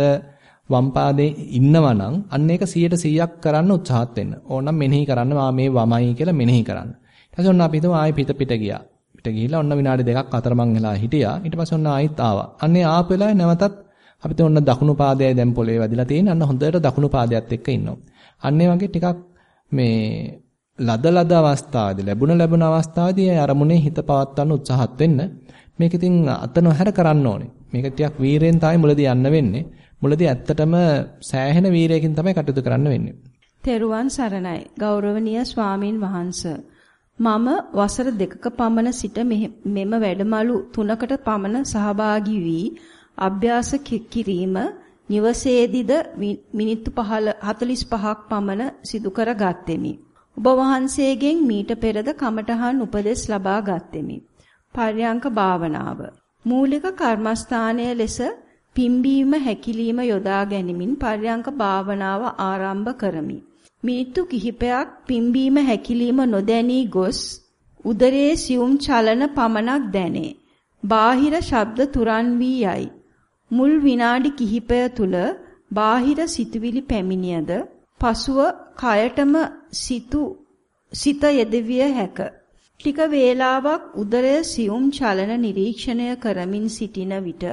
වම් පාදේ ඉන්නවා නම් අන්න ඒක 100% කරන්න උත්සාහත් වෙන්න. ඕනම් මෙනෙහි කරන්න මා මේ වමයි කියලා මෙනෙහි කරන්න. ඊට පස්සේ ඔන්න අපි හිතමු ආයෙ පිට පිට ගියා. පිට ගිහිල්ලා ඔන්න විනාඩි දෙකක් අතරමං වෙලා හිටියා. ඊට පස්සේ ඔන්න ආයෙත් ආවා. අන්නේ ආපු වෙලාවේ නැවතත් අපිට ඔන්න දකුණු පාදයයි දැන් පොළවේ වැදිලා තියෙන. අන්න හොඳට දකුණු පාදයට එක්ක ඉන්නවා. අන්නේ වගේ ටිකක් මේ ලද ලද අවස්ථාවේදී ලැබුණ ලැබුණ අවස්ථාවේදී අරමුණේ හිත පවත්වන්න උත්සාහත් වෙන්න. මේක ඉතින් අත නොහැර කරන්න ඕනේ. මේක ටිකක් වීරයෙන් තමයි මුලදී යන්න වෙන්නේ. මුලදී ඇත්තටම සෑහෙන වීරයකින් තමයි කටයුතු කරන්න වෙන්නේ. තෙරුවන් සරණයි. ගෞරවනීය ස්වාමින් වහන්සේ. මම වසර දෙකක පමණ සිට මෙම වැඩමළු තුනකට පමණ සහභාගී වී අභ්‍යාස කිරීම නිවසේදීද මිනිත්තු 45ක් පමණ සිදු කර ගත්ෙමි. ඔබ වහන්සේගෙන් මීට පෙරද කමඨහන් උපදෙස් ලබා ගත්ෙමි. පර්යංක භාවනාව. මූලික කර්මස්ථානය ලෙස පිම්බීම හැකිලිම යොදා ගැනීමෙන් පර්යංක භාවනාව ආරම්භ කරමි. මීතු කිහිපයක් පිම්බීම හැකිලිම නොදැනී ගොස් උදරයේ සියුම් චලන පමණක් දැනේ. බාහිර ශබ්ද තුරන් වී යයි. මුල් විනාඩි කිහිපය තුල බාහිර සිතුවිලි පැමිණියද පසුව කයටම සිතු සිත යෙදවිය හැක. ටික වේලාවක් උදරය සියුම් චලන නිරීක්ෂණය කරමින් සිටින විට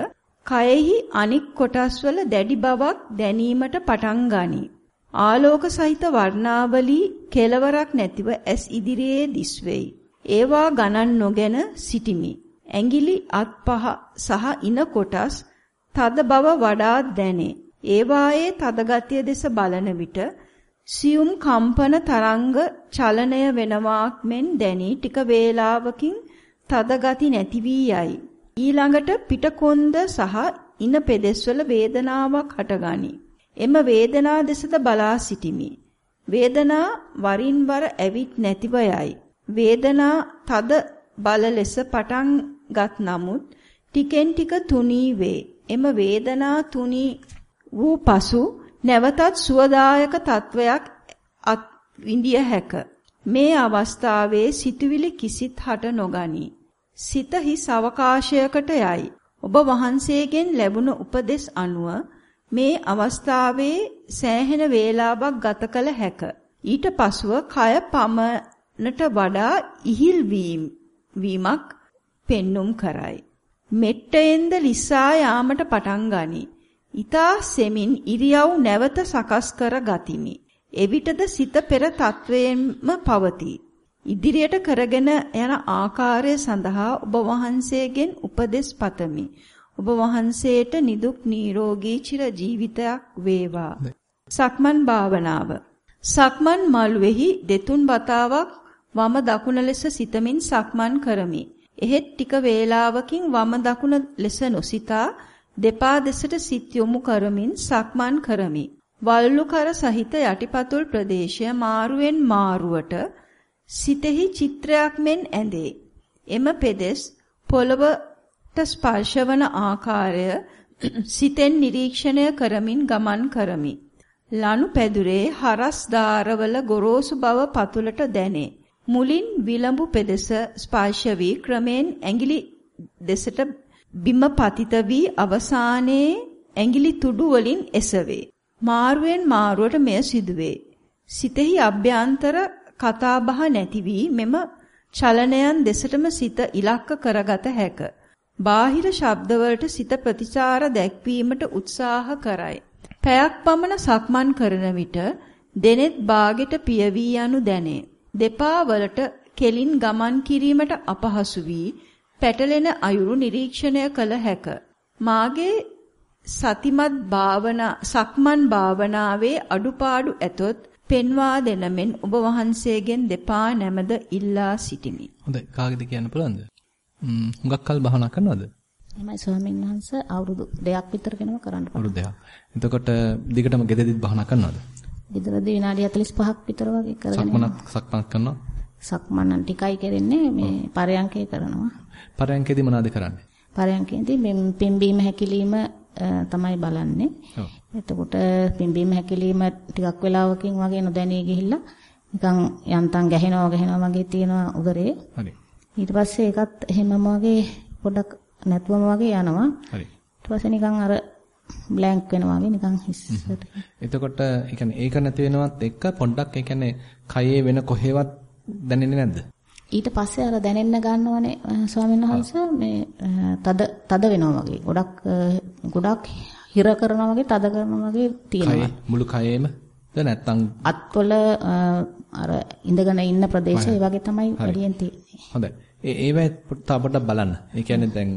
කයෙහි අනික් කොටස්වල දැඩි බවක් දැනීමට පටන් ගනී. ආලෝක සහිත වර්ණාවලී කෙලවරක් නැතිව ඇස් ඉදිරියේ දිස්වෙයි. ඒවා ගණන් නොගෙන සිටිමි. ඇඟිලි අත්පහ සහ ඉන කොටස් තද බව වඩා දැනේ. ඒවායේ තද ගතිය දෙස බලන විට සියුම් කම්පන තරංග චලනය වෙනවාක් මෙන් දැනි ටික වේලාවකින් තද ගති නැති වී යයි. ඊළඟට පිටකොන්ද සහ ඉන පෙදෙස්වල වේදනාවක් හටගනී. එම වේදනා දෙසද බලා සිටිමි. වේදනා වරින් වර ඇවිත් නැතිව යයි. වේදනා තද බල ලෙස පටන් ගත් නමුත් ටිකෙන් ටික තුනී වේ. එම වේදනා තුනී වූ පසු නැවතත් සුවදායක තත්වයක් අත් විඳිය හැක. මේ අවස්ථාවේ සිතුවිලි කිසිත් හට නොගනී. සිත හිස් අවකාශයකට යයි. ඔබ වහන්සේගෙන් ලැබුණ උපදෙස් අනුව මේ අවස්ථාවේ සෑහෙන වේලාවක් ගත කළ හැක. ඊට පසුව කය පමණට වඩා ඉහිල් වීමක් පෙන්눔 කරයි. මෙට්ටයෙන්ද ලිස්සා යාමට පටන් ගනී. ඊතා සෙමින් ඉරියව් නැවත සකස් කර ගතිමි. එවිටද සිත පෙර තත්වයෙන්ම පවතී. ඉදිරියට කරගෙන යන ආකාරය සඳහා ඔබ වහන්සේගෙන් උපදෙස් පතමි. ඔබ වහන්සේට නිදුක් නිරෝගී චිර ජීවිතයක් වේවා. සක්මන් භාවනාව. සක්මන් මළුවේහි දෙතුන් වතාවක් වම දකුණ ලෙස සිතමින් සක්මන් කරමි. එහෙත් ටික වේලාවකින් වම දකුණ ලෙස නොසිතා දෙපා දෙසට සිත් යොමු කරමින් සක්මන් කරමි. වල්ලු කර සහිත යටිපතුල් ප්‍රදේශය මාරුවෙන් මාරුවට සිතෙහි චිත්‍රයක් මෙන් ඇඳේ. එම පෙදෙස් පොළව ස්පර්ශවන ආකාරය සිතෙන් නිරීක්ෂණය කරමින් ගමන් කරමි. ලනු පැදුරේ හරස් දාරවල ගොරෝසු බව පතුලට දැනේ. මුලින් විලඹු පෙදෙස ස්පර්ශ වී ක්‍රමෙන් ඇඟිලි දෙසට බිම පතිත වී අවසානයේ ඇඟිලි තුඩු වලින් එසවේ. මාරුවෙන් මාරුවට මෙය සිදුවේ. සිතෙහි අභ්‍යන්තර කතාබහ නැති වී මෙම චලනයන් දෙසටම සිත ඉලක්ක කරගත හැකිය. බාහිර ශබ්දවලට සිත ප්‍රතිචාර දැක්වීමට උත්සාහ කරයි. පැයක් පමණ සක්මන් කරන විට දෙනෙත් බාගෙට පියවී යනු දැනේ. දෙපා වලට කෙලින් ගමන් කිරීමට අපහසු වී පැටලෙන අයුරු නිරීක්ෂණය කළ හැක. මාගේ සතිමත් භාවනා සක්මන් භාවනාවේ අඩුපාඩු ඇතොත් පෙන්වා දෙනමෙන් ඔබ වහන්සේගෙන් දෙපා නැමද ඉල්ලා සිටිමි. හොඳයි කාගෙද කියන්න පුළුවන්ද? හුඟක් කල් භාවනා කරනවද? එහෙමයි ස්වාමීන් වහන්සේ අවුරුදු දෙකක් විතර වෙනවා කරන්න අවුරුදු දෙකක්. එතකොට දිගටම ගෙදෙදිත් භාවනා කරනවද? ගෙදරදී විනාඩි 45ක් විතර වගේ කරගෙන සක්මනක් සක්මනක් කරනවා? සක්මන ටිකයි කරන්නේ මේ පරයන්කේ කරනවා. පරයන්කේදී මොනවද කරන්නේ? පරයන්කේදී මේ පිම්බීම හැකිලිම තමයි බලන්නේ. එතකොට පිම්බීම හැකිලිම ටිකක් වෙලාවකින් වගේ නොදැනී ගිහිල්ලා නිකන් යන්තම් ගැහෙනවා ගැහෙනවා වගේ තියෙනවා උදරේ. හරි. ඊට පස්සේ ඒකත් එහෙමම වගේ පොඩක් නැතුවම වගේ යනවා. හරි. ඊට පස්සේ නිකන් අර බ්ලැන්ක් වෙනවා වගේ නිකන් හිස්සට. එතකොට ඒ කියන්නේ ඒක නැති වෙනවත් එක්ක පොඩ්ඩක් ඒ කියන්නේ කයේ වෙන කොහෙවත් දැනෙන්නේ නැද්ද? ඊට පස්සේ අර දැනෙන්න ගන්නවනේ ස්වාමීන් වහන්සේ මේ තද තද වෙනවා වගේ. ගොඩක් ගොඩක් හිර කරනවා වගේ තද කරනවා වගේ තියෙනවා. මුළු කයේම ද නැත්තම් අත්වල අර ඉඳගෙන ඉන්න ප්‍රදේශය වගේ තමයි වැඩියෙන් තියෙන්නේ. හොඳයි. ඒ ඒවැ පොඩ්ඩක් බලන්න. ඒ කියන්නේ දැන්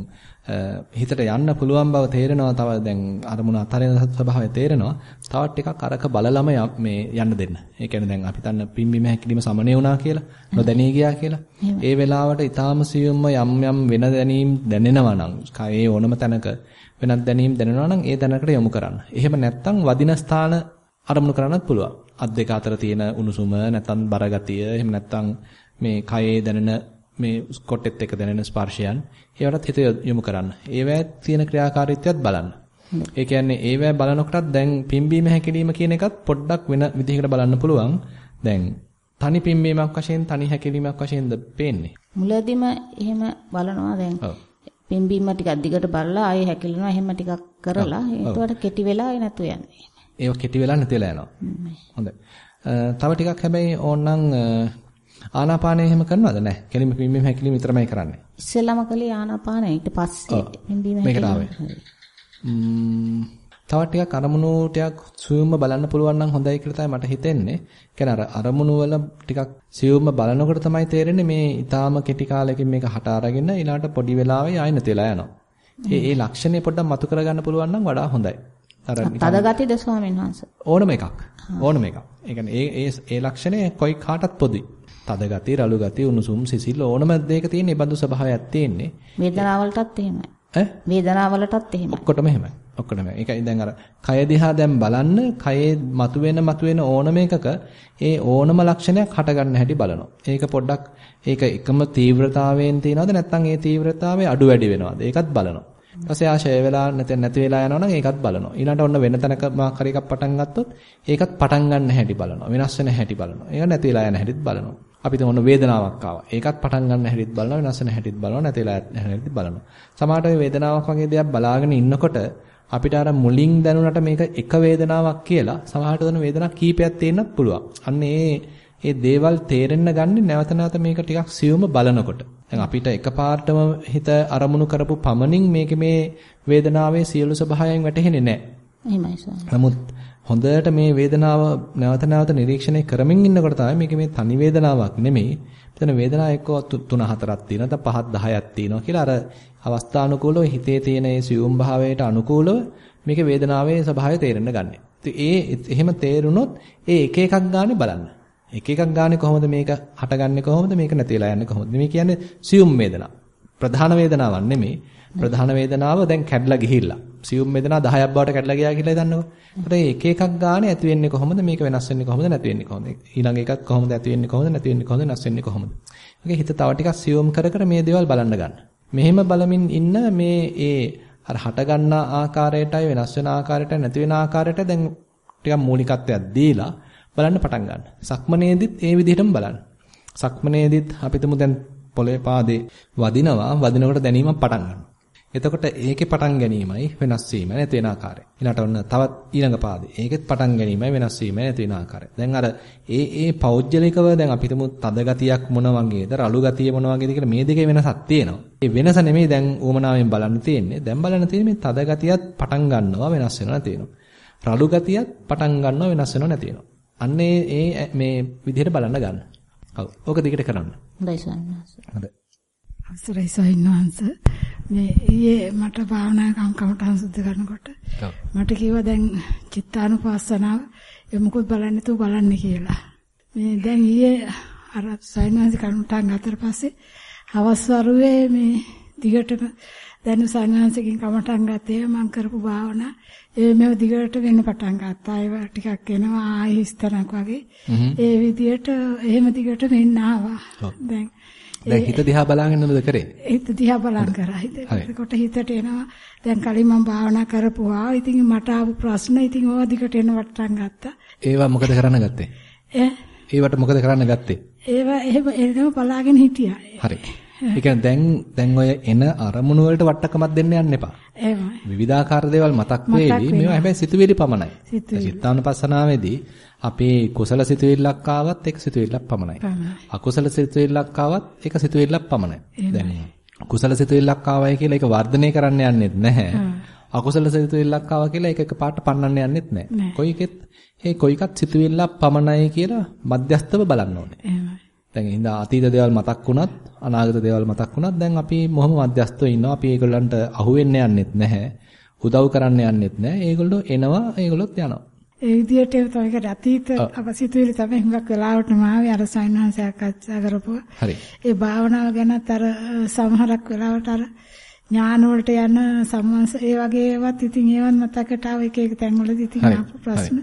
හිතට යන්න පුළුවන් බව තේරෙනවා. තව දැන් අරමුණ අතරින් ස්වභාවය තේරෙනවා. තව ටිකක් අරක බලලම මේ යන්න දෙන්න. ඒ කියන්නේ දැන් අපි තන්න පිම්බීම හැකිලිම සමනේ වුණා කියලා, නොදැනී ගියා කියලා. ඒ වෙලාවට ඊටාම සියුම්ම යම් යම් වෙන දැනීම් දැනෙනවා නම්, කයේ ඕනම තැනක වෙනත් දැනීම් දැනෙනවා නම් ඒ දැනකට යොමු කරන්න. එහෙම නැත්නම් වදින ස්ථාන අරමුණු කරන්නත් පුළුවන්. අත් දෙක අතර තියෙන උණුසුම නැත්නම් බරගතිය එහෙම නැත්නම් මේ කයේ දැනෙන මේ කොටෙත් එක දැනෙන ස්පර්ශයන් ඒවටත් හිත යොමු කරන්න. ඒවැය තියෙන ක්‍රියාකාරීත්වයත් බලන්න. ඒ කියන්නේ ඒවැය බලනකොටත් දැන් පිම්බීම හැකිලිම කියන එකත් පොඩ්ඩක් වෙන විදිහකට බලන්න පුළුවන්. දැන් තනි පිම්බීමක් වශයෙන් තනි හැකිලීමක් වශයෙන්ද පේන්නේ. මුලදීම එහෙම බලනවා දැන්. පිම්බීම ටිකක් දිගට බලලා ආයෙ හැකිලෙනවා එහෙම ටිකක් කරලා ඒකට කෙටි වෙලා ආයෙ නැතු යන්නේ. ඒව කෙටි වෙලා නැති වෙලා යනවා. හොඳයි. තව ටිකක් හැබැයි ඕනනම් ආනාපානය එහෙම කරනවද නැහැ? කෙලින්ම පිම්බීම හැකිලිම විතරමයි කරන්නේ. ඉස්සෙල්ලාම කළේ ආනාපානය ඊට පස්සේ පිම්බීම හැකිලිම. තව ටිකක් අරමුණු ටිකක් සියුම්ම බලන්න පුළුවන් නම් හොඳයි කියලා තමයි මට හිතෙන්නේ. කියන්නේ අර අරමුණු වල ටිකක් සියුම්ම බලනකොට තමයි තේරෙන්නේ මේ ඊටාම කෙටි කාලයකින් මේක හට අරගෙන ඊළාට පොඩි වෙලාවෙ ආයෙ නැතිලා යනවා. ඒ ඒ ලක්ෂණය පොඩ්ඩක් මතු කරගන්න පුළුවන් නම් වඩා හොඳයි. අර තද ගතියද ස්වාමීන් වහන්සේ? ඕනම එකක්. ඕනම එකක්. ඒ කියන්නේ ඒ ඒ ඒ ලක්ෂණය කොයි කාටත් පොදුයි. තද ගතිය, රළු ගතිය, උණුසුම්, සිසිල් ඕනම දෙයක තියෙන බඳු ස්වභාවයක් තියෙන්නේ. වේදනාවලටත් එහෙමයි. ඈ? වේදනාවලටත් එහෙමයි. ඔක්කොටම එහෙමයි. ඔක්කොටම. ඒකයි දැන් අර කය දිහා දැන් බලන්න කයේ මතුවෙන මතුවෙන ඕනම එකක ඒ ඕනම ලක්ෂණයක් හටගන්න හැටි බලනවා. ඒක පොඩ්ඩක් ඒක එකම තීව්‍රතාවයෙන් තියනවද නැත්නම් ඒ තීව්‍රතාවය අඩු වැඩි වෙනවද? ඒකත් බලනවා. ඊට පස්සේ ආශය වෙලා නැත්නම් නැති වෙලා යනවා නම් ඒකත් බලනවා. ඊළඟට ඔන්න වෙන තැනක මාක් හරි එකක් පටන් ගත්තොත් ඒකත් පටන් ගන්න හැටි බලනවා. වෙනස් වෙන හැටි බලනවා. ඒක නැති වෙලා යන හැටිත් බලනවා. අපිට ඔන්න වේදනාවක් ආවා. ඒකත් පටන් ගන්න හැටිත් බලනවා. වෙනස් වෙන හැටිත් බලනවා. නැති වෙලා යන හැටිත් බලනවා. සමහරට මේ වේදනාවක් වගේ දෙයක් බලාගෙන ඉන්නකොට අපිට අර මුලින් දැනුණට මේක එක වේදනාවක් කියලා සමහරට වෙන වේදනා කීපයක් තියෙන්නත් පුළුවන්. අන්න ඒ ඒ දේවල් තේරෙන්න ගන්නේ නැවත නැවත මේක ටිකක් සියුම බලනකොට. දැන් අපිට එකපාරටම හිත අරමුණු කරපු පමණින් මේක මේ වේදනාවේ සියලු ස්වභාවයන් වැටහෙන්නේ නැහැ. එහෙමයි නමුත් හොඳට මේ වේදනාව නැවත නැවත නිරීක්ෂණය කරමින් ඉන්නකොට තමයි මේක මේ තනි වේදනාවක් නෙමෙයි. මෙතන වේදනාව එක්ක 3 4ක් තියෙනවා, නැත්නම් 5ක් 10ක් තියෙනවා කියලා අර අවස්ථානුකූලව හිතේ තියෙන ඒ සියුම් භාවයට අනුකූලව මේකේ වේදනාවේ ස්වභාවය තේරෙන්න ගන්න. ඒ එහෙම තේරුනොත් ඒ එක එකක් ගානේ බලන්න. එක එකක් ගානේ කොහොමද මේක හටගන්නේ කොහොමද මේක නැතිලා යන්නේ කොහොමද මේ කියන්නේ සියුම් වේදනා. ප්‍රධාන වේදනාවක් නෙමෙයි. ප්‍රධාන වේදනාව දැන් කැඩලා ගිහිල්ලා. සියුම් වේදනා 10ක් බවට කැඩලා ගියා කියලා හිතන්නකෝ. ඒකට එක එකක් ගානේ ඇති වෙන්නේ කොහොමද මේක වෙනස් වෙන්නේ කොහොමද නැති වෙන්නේ කොහොමද? ඊළඟ එකත් කොහොමද ඇති වෙන්නේ කොහොමද නැති වෙන්නේ කොහොමද වෙනස් වෙන්නේ කොහොමද? ඔගේ හිත තව ටිකක් සියුම් කර කර මේ දේවල් බලන්න ගන්න. මෙහෙම බලමින් ඉන්න මේ ඒ අර හට ගන්නා ආකාරයටයි වෙනස් වෙන ආකාරයටයි නැති වෙන ආකාරයට දැන් ටිකක් මූලිකත්වයක් දීලා බලන්න පටන් ගන්න. සක්මනේදිත් ඒ විදිහටම බලන්න. සක්මනේදිත් අපිටම දැන් පොළේ පාදේ වදිනවා වදිනකොට දැනීමක් පටන් ගන්නවා. එතකොට ඒකේ පටන් ගැනීමයි වෙනස් වීම නැති වෙන ආකාරය. ඊළඟට ඔන්න තවත් ඊළඟ පාදේ. ඒකෙත් පටන් ගැනීමයි වෙනස් වීම නැති වෙන ආකාරය. දැන් අර ඒ ඒ පෞද්ගලිකව දැන් අපි හිතමු තද ගතියක් මොන වගේද රළු ගතිය මොන වගේද කියලා මේ දෙකේ වෙනසක් තියෙනවා. ඒ වෙනස නෙමෙයි දැන් ඌමනාවෙන් බලන්න තියෙන්නේ. දැන් බලන්න තියෙන්නේ මේ තද ගතියත් පටන් ගන්නවා වෙනස් වෙනවා නැති වෙනවා. රළු ගතියත් පටන් ගන්නවා වෙනස් වෙනවා නැති වෙනවා. අන්න ඒ මේ විදිහට බලන්න ගන්න. ඔව්. ඕක දිගට කරන්න. හොඳයි සන්නස. හොඳයි. අවසරයි සයින්වංශ මේ ඊයේ මට භාවනා කම්කමටහන් සුද්ධ කරනකොට මට කිව්වා දැන් චිත්තානුපස්සනාව එමුකුත් බලන්නේ තු බලන්නේ කියලා. මේ දැන් ඊයේ අර සයින්වංශ කම්කමටහන් ගත්තට පස්සේ හවස් වරුවේ මේ දිගටම දැන් සයින්වංශකින් කමටහන් ගත්තේ මම කරපු භාවනා ඒ මේව දිගට වෙන්න පටන් ගත්තා. ඒව ටිකක් එනවා ආයෙ හිස්තනක් වගේ. ඒ විදියට එහෙම දිගට වෙන්න ආවා. දැන් දැන් හිත දිහා බලාගෙන නේද කරේ? හිත දිහා බලන් කරා. හිතකොට හිතට එනවා. දැන් කලින් මම භාවනා කරපුවා. ඉතින් මට ආපු ප්‍රශ්න ඉතින් ඕවා දිගට එන වට්ටම් ගත්තා. ඒවා මොකද කරන්න ගත්තේ? ඒවට මොකද කරන්න ගත්තේ? ඒවා එහෙම එනම බලාගෙන හිටියා. හරි. ඒ කියන්නේ දැන් දැන් ඔය එන අරමුණු වලට වට්ටකමක් දෙන්න යන්න එපා. එහෙමයි. විවිධාකාර දේවල් මතක් වේවි. මේවා හැබැයි සිතුවිලි පමණයි. සිතානුපස්සනාවේදී අපේ කුසල සිතුවිල්ලක් ආවත් ඒක සිතුවිල්ලක් පමණයි. අකුසල සිතුවිල්ලක් ආවත් ඒක සිතුවිල්ලක් පමණයි. දැන් කුසල සිතුවිල්ලක් ආවයි කියලා ඒක වර්ධනය කරන්න යන්නෙත් නැහැ. අකුසල සිතුවිල්ලක් ආවා කියලා ඒක එකපාරට පන්නන්න යන්නෙත් නැහැ. කොයි එකෙත් ඒ කොයි එකත් සිතුවිල්ලක් පමණයි කියලා මධ්‍යස්තව බලන්න ඕනේ. එහෙමයි. දැන් ඉඳා අතීත දේවල් මතක් වුණත් අනාගත දේවල් මතක් වුණත් දැන් අපි මොහොම මධ්‍යස්තව ඉන්නවා. අපි ඒගොල්ලන්ට අහු වෙන්න යන්නෙත් නැහැ. උදව් කරන්න යන්නෙත් නැහැ. ඒගොල්ලෝ එනවා, ඒගොල්ලොත් යනවා. ඒ විදිහට තමයි අතීත අපසිතුවිලි තමයි හුඟක් වෙලාවට මාවේ අර සයින්හන්සයක් කතා කරපුවා. හරි. ඒ භාවනාව ගැනත් අර සමහරක් වෙලාවට අර ඥාන වලට යන සම්මන්ස ඒ වගේ ඒවත් ඉතින් ඒවත් මතකට ආව එක එක තැන්වලදී ඉතින් ආපු ප්‍රශ්න.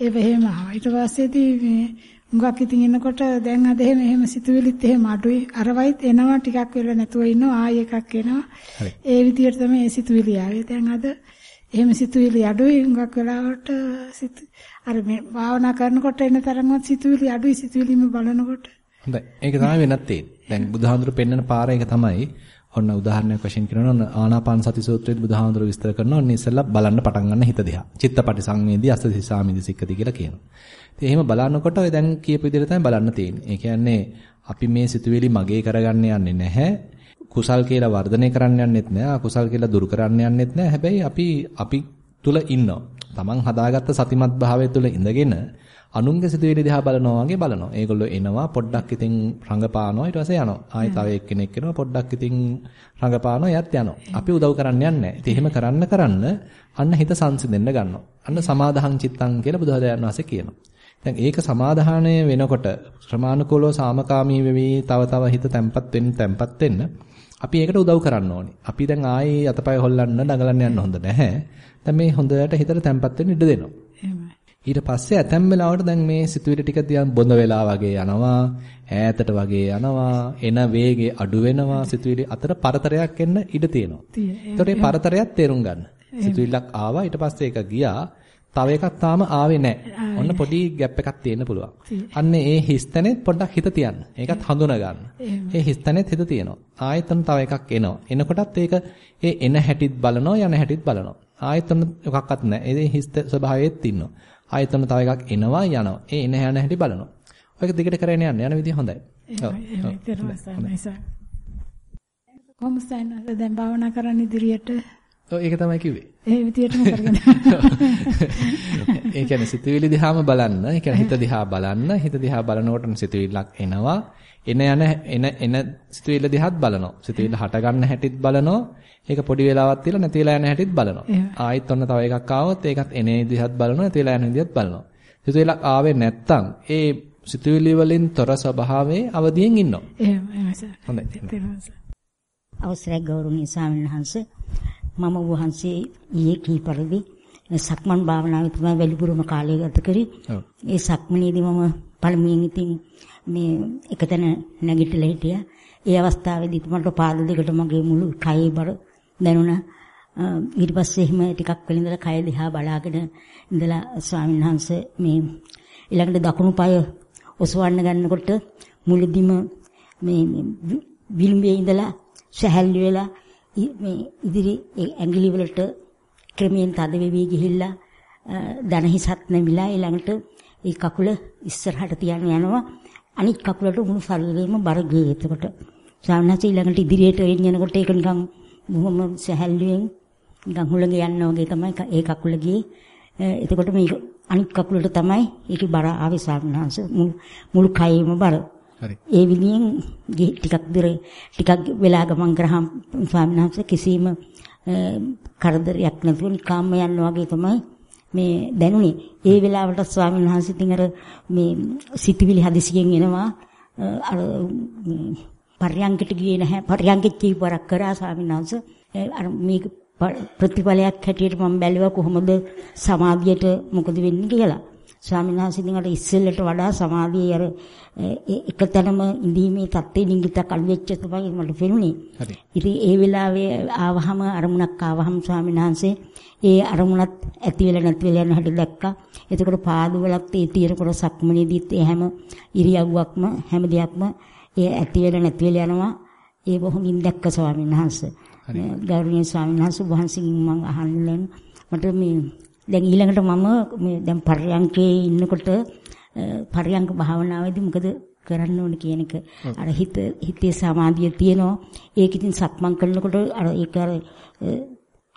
ඒක එහෙම ආවා. ඊට පස්සේදී මේ හුඟක් ඉතින් එනකොට දැන් අද එහෙම එහෙම සිතුවිලිත් එහෙම අඩුයි. අරවයිත් එනවා ටිකක් වෙලා නැතුව ඉන්නවා ආයෙ එකක් එනවා. ඒ විදිහට තමයි ඒ සිතුවිලි ආවේ. දැන් අද එහෙම සිතුවිලි අඩුයි හුඟක් වෙලාවට අර මේ භාවනා කරනකොට එන තරම්වත් සිතුවිලි අඩුයි සිතුවිලිම බලනකොට. හොඳයි. ඒක තමයි වෙනත් තියෙන්නේ. දැන් බුදුහාඳුර පෙන්නන පාර එක තමයි ඔන්න උදාහරණයක් වශයෙන් කියනවා ආනාපාන සති සූත්‍රයේ බුදුහාඳුර විස්තර කරනවා ඔන්න ඉස්සෙල්ලා බලන්න පටන් ගන්න හිත දිහා. චිත්තපටි සංවේදී අස්ස සාමිදි සික්කති කියලා කියනවා. ඉතින් එහෙම බලනකොට ඔය දැන් කියපු විදිහට තමයි බලන්න තියෙන්නේ. ඒ කියන්නේ අපි මේ සිතුවිලි මගේ කරගන්න යන්නේ නැහැ. කුසල් කියලා වර්ධනය කරන්න යන්නෙත් නැහැ. අකුසල් කියලා දුරු කරන්න යන්නෙත් නැහැ. හැබැයි අපි අපි තුල ඉන්නවා. Taman හදාගත්ත සතිමත් භාවය තුල ඉඳගෙන අනුන්ගේ සිතුවිලි දිහා බලනවා වගේ බලනවා. ඒගොල්ලෝ එනවා පොඩ්ඩක් ඉතින් රඟපානවා ඊට පස්සේ යනවා. ආයෙ තව එක්කෙනෙක් එනවා පොඩ්ඩක් ඉතින් රඟපානවා යත් යනවා. අපි උදව් කරන්න යන්නේ නැහැ. කරන්න කරන්න අන්න හිත සංසිඳෙන්න ගන්නවා. අන්න සමාදාහං චිත්තං කියලා බුදුහදයන් වහන්සේ කියනවා. දැන් ඒක සමාදාහණය වෙනකොට ශ්‍රමානුකූලව සාමකාමී වෙවි තව තව හිත තැම්පත් වෙන්න තැම්පත් වෙන්න අපි ඒකට උදව් කරන්න ඕනේ. අපි දැන් ආයේ අතපය හොල්ලන්න දඟලන්න යන්න හොඳ නැහැ. දැන් මේ හොඳට හිතට තැම්පත් වෙන්න ඉඩ දෙනවා. ඊට පස්සේ ඇතැම් වෙලාවට දැන් මේ සිතුවිලි ටික දිහා බොඳ වෙලා වගේ යනවා ඈතට වගේ යනවා එන වේගය අඩු වෙනවා සිතුවිලි අතර පරතරයක් එන්න ඉඩ තියෙනවා. ඒතකොට මේ පරතරයක් තේරුම් ගන්න. සිතුවිල්ලක් ආවා ඊට පස්සේ ඒක ගියා තව එකක් තාම ආවේ නැහැ. ඔන්න පොඩි ગેප් එකක් තියෙන්න පුළුවන්. අන්න ඒ හිස්තැනෙත් පොඩ්ඩක් හිත තියන්න. ඒකත් හඳුනා ගන්න. ඒ හිස්තැනෙත් හිත තියෙනවා. ආයෙත් තව එකක් එනවා. එනකොටත් ඒක ඒ එන හැටිත් බලනවා යන හැටිත් බලනවා. ආයෙත් මොකක්වත් නැහැ. ඒ හිස් ස්වභාවයෙත් ඉන්නවා. ආයෙත් තව එකක් එනවා යනවා. ඒ එන යන හැටි බලනවා. ඔයක දිගට කරගෙන යන්න යන විදිය හොඳයි. ඔව්. කොහොමද දැන් භාවනා කරන්න ඉදිරියට ඔව් ඒක තමයි කිව්වේ. ඒ විදියටම කරගෙන. (laughs) ඒ කියන්නේ සිතුවිලි දිහාම බලන්න, ඒ කියන්නේ හිත දිහා බලන්න, හිත දිහා බලනකොට සිතුවිල්ලක් එනවා. එන යන එන එන සිතුවිල්ල දිහාත් බලනවා. සිතුවිල්ල හට ගන්න හැටිත් බලනවා. ඒක පොඩි වෙලාවක් තියලා නැති වෙලා යන හැටිත් බලනවා. ආයෙත් ඔන්න තව එකක් ආවොත් ඒකත් එන දිහාත් බලනවා, නැති වෙලා යන දිහාත් බලනවා. සිතුවිල්ලක් ආවේ නැත්තම් ඒ සිතුවිලි වලින් තොර ස්වභාවයේ අවදියෙන් ඉන්නවා. එහෙම එහෙම සර්. හොඳයි. අවසරයි ගෞරවනීය ස්වාමීන් වහන්සේ මම වහන්සේ ඊයේ කී පරිදි සක්මන් භාවනාවේ තමයි වැඩිපුරම කාලය ගත කරේ. ඒ සක්මනේදී මම පළමුවෙන් ඉතින් මේ එකතැන නැගිටලා හිටියා. ඒ අවස්ථාවේදී මට පාද දෙකට මගේ මුළු කයේ බර දැනුණා. ඊට පස්සේ එහෙම ටිකක් වෙල ඉඳලා කය දිහා බලාගෙන ඉඳලා ස්වාමීන් වහන්සේ මේ ඊළඟට දකුණු පාය ඔසවන්න ගන්නකොට මුලදිම මේ විලුඹේ ඉඳලා සැහැල්ලු වෙලා මේ ඉදිරි ඇඟිලි වලට ක්‍රමයෙන් තද වෙවි ගිහිල්ලා දන හිසත් නැමිලා ඊළඟට ඒ කකුල ඉස්සරහට තියන්න යනවා. අනිත් කකුලට මුළු ශරීරෙම බර ගියේ එතකොට. සාමනාච ඊළඟට ඉදිරියට එන්නකොට ඒක නිකන් බොහොම සැහැල්ලුවෙන් නිකන් හුලඟ යනවා වගේ තමයි ඒ කකුල ගියේ. එතකොට මේ අනිත් කකුලට තමයි ඒකේ බර ආවේ සාමනාංශ මුළු කයෙම බර. හරි. ඒ විදියෙන් ටිකක් දුර ටිකක් වෙලා ගමන් කරාම ස්වාමීන් වහන්සේ කිසිම කරදරයක් නැතුව නිකාම්ම යනවා වගේ තමයි මේ දැනුනේ. ඒ වෙලාවට ස්වාමීන් වහන්සේ ඉතින් අර මේ සිටිවිලි හදිසියෙන් එනවා අර පර්යංකයට ගියේ නැහැ. පර්යංකෙත් කීපවරක් කරා ස්වාමීන් වහන්සේ. අර මේක ප්‍රතිඵලයක් හැටියට මම බැලුවා කොහොමද සමාධියට මොකද වෙන්නේ කියලා. ස්වාමීන් වහන්සේ ඉතින් අර ඉස්සෙල්ලට වඩා සමාධියේ අර එකතැනම ඉඳීමේ தත්ත්වෙ නිගිතක් අඩු වෙච්ච තමයි මට පෙනුනේ. හරි. ඉතින් ඒ වෙලාවේ ආවහම අරමුණක් ආවහම ස්වාමීන් වහන්සේ ඒ අරමුණත් ඇති වෙලා නැති වෙලා යන හැටි දැක්කා. එතකොට පාදවලත් ඒ තියෙනකොට සක්මනේදීත් ඒ හැම ඉරියව්වක්ම හැම දෙයක්ම ඒ ඇති වෙලා නැති වෙලා යනවා. ඒ බොහොමින් දැක්ක ස්වාමීන් වහන්සේ. ගෞරවනීය ස්වාමීන් වහන්සේ වහන්සේගෙන් මම අහන්න මට මේ දැන් ඊළඟට මම මේ දැන් පර්යංකේ ඉන්නකොට පර්යංක භාවනාවේදී මොකද කරන්න ඕන කියන එක. අර හිත හිතේ සමාධිය තියෙනවා. ඒක ඉතින් සක්මන් කරනකොට අර ඒක අර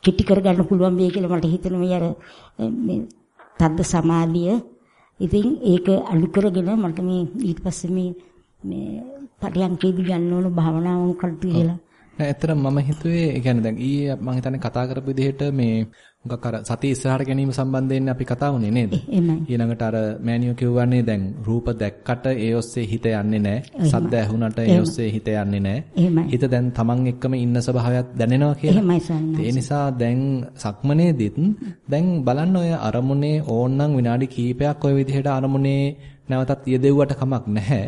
කෙටි කරගන්න පුළුවන් වෙයි කියලා මට හිතෙනවා. මේ අර මේ තද්ද සමාධිය. ඉතින් ඒක අලු කරගෙන මට මේ ඊට පස්සේ මේ මේ පරියන්කේදී ගන්න ඕන භාවනාව මොකක්ද කියලා නෑ ඇත්තටම මම හිතුවේ කියන්නේ දැන් ඊයේ මම හිතන්නේ කතා කරපු විදිහට මේ මොකක් අර සතිය ඉස්සරහට ගැනීම සම්බන්ධයෙන් අපි කතා වුණේ නේද? ඊළඟට අර මෑනියෝ කිව්වන්නේ දැන් රූප දැක්කට ඒ ඔස්සේ හිත යන්නේ නැහැ. සද්ද ඇහුණට ඒ ඔස්සේ හිත යන්නේ නැහැ. එහෙමයි. හිත දැන් තමන් එක්කම ඉන්න ස්වභාවයක් දැනෙනවා කියලා. ඒ නිසා දැන් සක්මනේදිත් දැන් බලන්න ඔය අරමුණේ ඕන්නම් විනාඩි කිහිපයක් ඔය විදිහට අරමුණේ නැවතත් යෙදෙව්වට කමක් නැහැ.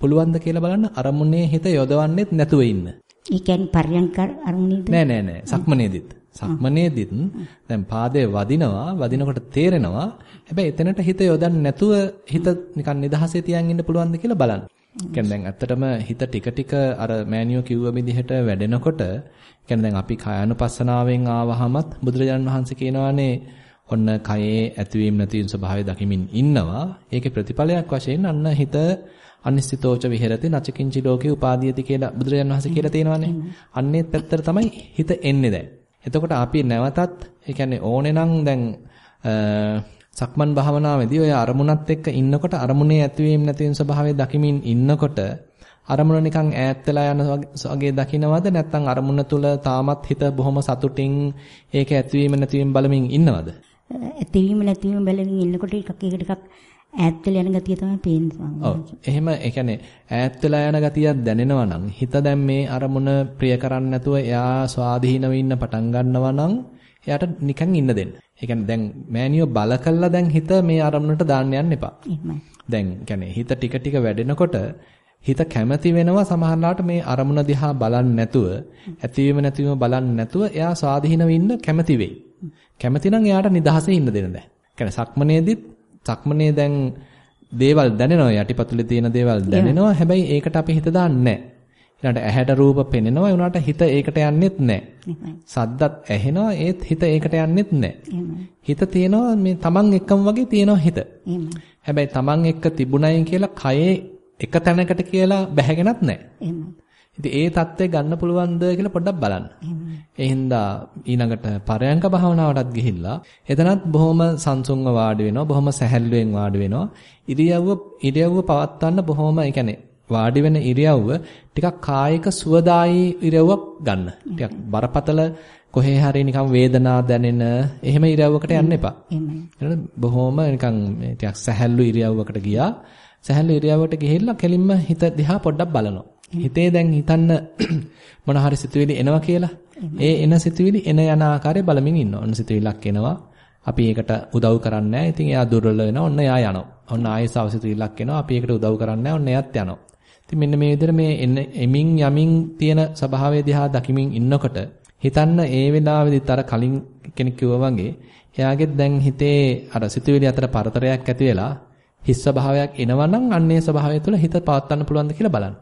පුළුවන් ද කියලා බලන්න අරමුණේ හිත යොදවන්නෙත් නැතුව ඉන්න. ඒ කියන්නේ පර්යංක අරමුණේද? නෑ නෑ නෑ සක්මනේදිත්. සක්මනේදිත් දැන් පාදයේ වදිනවා වදිනකොට තේරෙනවා. හැබැයි එතනට හිත යොදන්නේ නැතුව හිත නිකන් නිදහසේ තියන් ඉන්න පුළුවන්ද කියලා බලන්න. කියන්නේ දැන් ඇත්තටම හිත ටික ටික අර මෑනියෝ කිව්ව විදිහට වැඩෙනකොට කියන්නේ දැන් අපි කායानुපස්සනාවෙන් ආවහමත් බුදුරජාණන් වහන්සේ කියනවානේ ඔන්න කයේ ඇතිවීම නැතිවීම ස්වභාවය දකිමින් ඉන්නවා. ඒකේ ප්‍රතිඵලයක් වශයෙන් අන්න හිත අනිශ්චිතෝච විහෙරති නචකින්චි ලෝකේ උපාදීයති කියලා බුදුරජාණන් වහන්සේ කියලා තියෙනවානේ. අන්නේ පැත්තට තමයි හිත එන්නේ දැන්. එතකොට අපි නැවතත් ඒ කියන්නේ ඕනේ නම් දැන් සක්මන් භාවනාවේදී ඔය අරමුණත් එක්ක ඉන්නකොට අරමුණේ ඇතිවීම නැතිවීම ස්වභාවය දකිමින් ඉන්නකොට අරමුණ නිකන් ඈත් වෙලා යන වගේ දකින්නවද නැත්නම් අරමුණ තුල තාමත් හිත බොහොම සතුටින් ඒක ඇතිවීම නැතිවීම බලමින් ඉන්නවද? ඇතිවීම නැතිවීම බලමින් ඉන්නකොට එකක් එක ටිකක් ඈත් වෙලා යන ගතිය තමයි පේන්නේ ඔව්. එහෙම ඒ කියන්නේ ඈත් වෙලා යන ගතියක් දැනෙනවා නම් හිත දැන් මේ අරමුණ ප්‍රිය කරන්නේ නැතුව එයා ස්වාධීනව ඉන්න පටන් ගන්නවා නම් එයාට නිකන් ඉන්න දෙන්න. ඒ කියන්නේ දැන් මෑනියෝ බල කළා දැන් හිත මේ අරමුණට දාන්න යන්න එපා. එහෙමයි. දැන් කියන්නේ හිත ටික ටික වැඩෙනකොට හිත කැමති වෙනවා සමහරලාට මේ අරමුණ දිහා බලන්නේ නැතුව ඇතිවීම නැතිවීම බලන්නේ නැතුව එයා ස්වාධීනව ඉන්න කැමති වෙයි. කැමති නම් එයාට නිදහසේ ඉන්න දෙන්න දැන්. කියන්නේ සක්මනේදිත් සක්මනේ දැන් දේවල් දැනෙනවා යටිපතුලේ තියෙන දේවල් දැනෙනවා හැබැයි ඒකට අපි හිත දාන්නේ නැහැ. ඇහැට රූප පෙනෙනවා ඒ උනාට හිත ඒකට යන්නෙත් නැහැ. සද්දත් ඇහෙනවා ඒත් හිත ඒකට යන්නෙත් නැහැ. හිත තියෙනවා මේ තමන් එක්කම වගේ තියෙනවා හිත. හැබැයි තමන් එක්ක තිබුණයි කියලා කයේ එක තැනකට කියලා බැහැගෙනත් නැහැ. ඉතින් ඒ தත්ත්වය ගන්න පුළුවන්ද කියලා පොඩ්ඩක් බලන්න. ඒ හින්දා ඊළඟට පරයන්ක භාවනාවටත් ගිහිල්ලා එතනත් බොහොම සංසුන්ව වාඩි වෙනවා, බොහොම සැහැල්ලුවෙන් වාඩි වෙනවා. ඉරියව්ව ඉරියව්ව පවත්වන්න බොහොම, ඒ කියන්නේ වාඩි වෙන ඉරියව්ව ටිකක් කායික සුවදායි ඉරියව්වක් ගන්න. ටිකක් බරපතල කොහේ හරි නිකන් වේදනා දැනෙන එහෙම ඉරියව්වකට යන්න එපා. එහෙමයි. බොහොම නිකන් ටිකක් සැහැල්ලු ඉරියව්වකට ගියා. සැහැල්ලු ඉරියව්වට ගිහිල්ලා කෙලින්ම හිත දිහා පොඩ්ඩක් බලනවා. හිතේ දැන් හිතන්න (clears throat) මොන හරි සිතුවිලි එනවා කියලා. ඒ එන සිතුවිලි එන යන ආකාරය බලමින් ඉන්නවා. ඔන්න සිතුවිල්ලක් එනවා. අපි ඒකට උදව් කරන්නේ නැහැ. ඉතින් එයා දුර්වල වෙනවා. ඔන්න එයා යනවා. ඔන්න ආයෙත් අවසිතුවිල්ලක් එනවා. අපි ඒකට උදව් කරන්නේ නැහැ. ඔන්න එයාත් යනවා. ඉතින් මෙන්න මේ විදිහට මේ එමින් යමින් තියෙන ස්වභාවය දිහා දකිමින් ඉන්නකොට හිතන්න ඒ වෙලාවේදීත් අර කලින් කෙනෙක් කිව්වා වගේ එයාගෙත් දැන් හිතේ අර සිතුවිලි අතර පරතරයක් ඇති වෙලා හිස් ස්වභාවයක් එනවනම් අන්නේ ස්වභාවය තුළ හිත පවත්වන්න පුළුවන්ද කියලා බලන්න.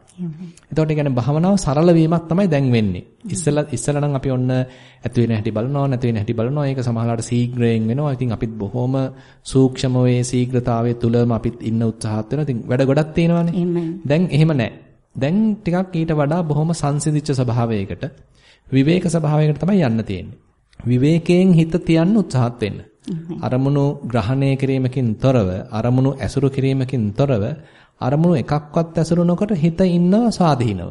එතකොට කියන්නේ භවනාව සරල වීමක් තමයි දැන් වෙන්නේ. ඉස්සෙල්ලා ඉස්සෙල්ලා නම් අපි ඔන්න ඇති වෙන හැටි බලනවා නැති වෙන හැටි බලනවා. ඒක සමහරවිට ශීඝ්‍රයෙන් වෙනවා. ඉතින් අපිත් බොහොම සූක්ෂම වේ ශීඝ්‍රතාවයේ තුලම අපිත් ඉන්න උත්සාහත් වෙනවා. ඉතින් වැඩ ගොඩක් තියෙනවානේ. දැන් එහෙම නැහැ. දැන් ටිකක් ඊට වඩා බොහොම සංසිඳිච්ච ස්වභාවයකට විවේක ස්වභාවයකට තමයි යන්න තියෙන්නේ. විවේකයෙන් හිත තියන්න උත්සාහත් වෙන්න. අරමුණු ග්‍රහණය කිරීමකින් තොරව අරමුණු ඇසුරු කිරීමකින් තොරව අරමුණු එකක්වත් ඇසුරු නොකොට හිත ඉන්නව ස්වාධීනව.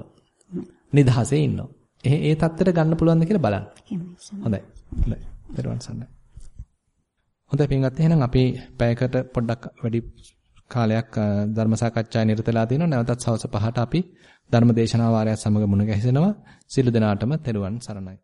නිදහසේ ඉන්නවා. ඒ ඒ தත්තර ගන්න පුළුවන්ද කියලා බලන්න. හොඳයි. හොඳයි. දරුවන් සන්නයි. හොඳයි පින්වත් එහෙනම් අපි පැයකට පොඩ්ඩක් වැඩි කාලයක් ධර්ම සාකච්ඡාවේ නිරතලා තිනවා. නැවතත් සවස් 5ට අපි ධර්ම දේශනා වාරයත් සමග මුණ ගැහෙනවා. සියලු දෙනාටම තෙරුවන් සරණයි.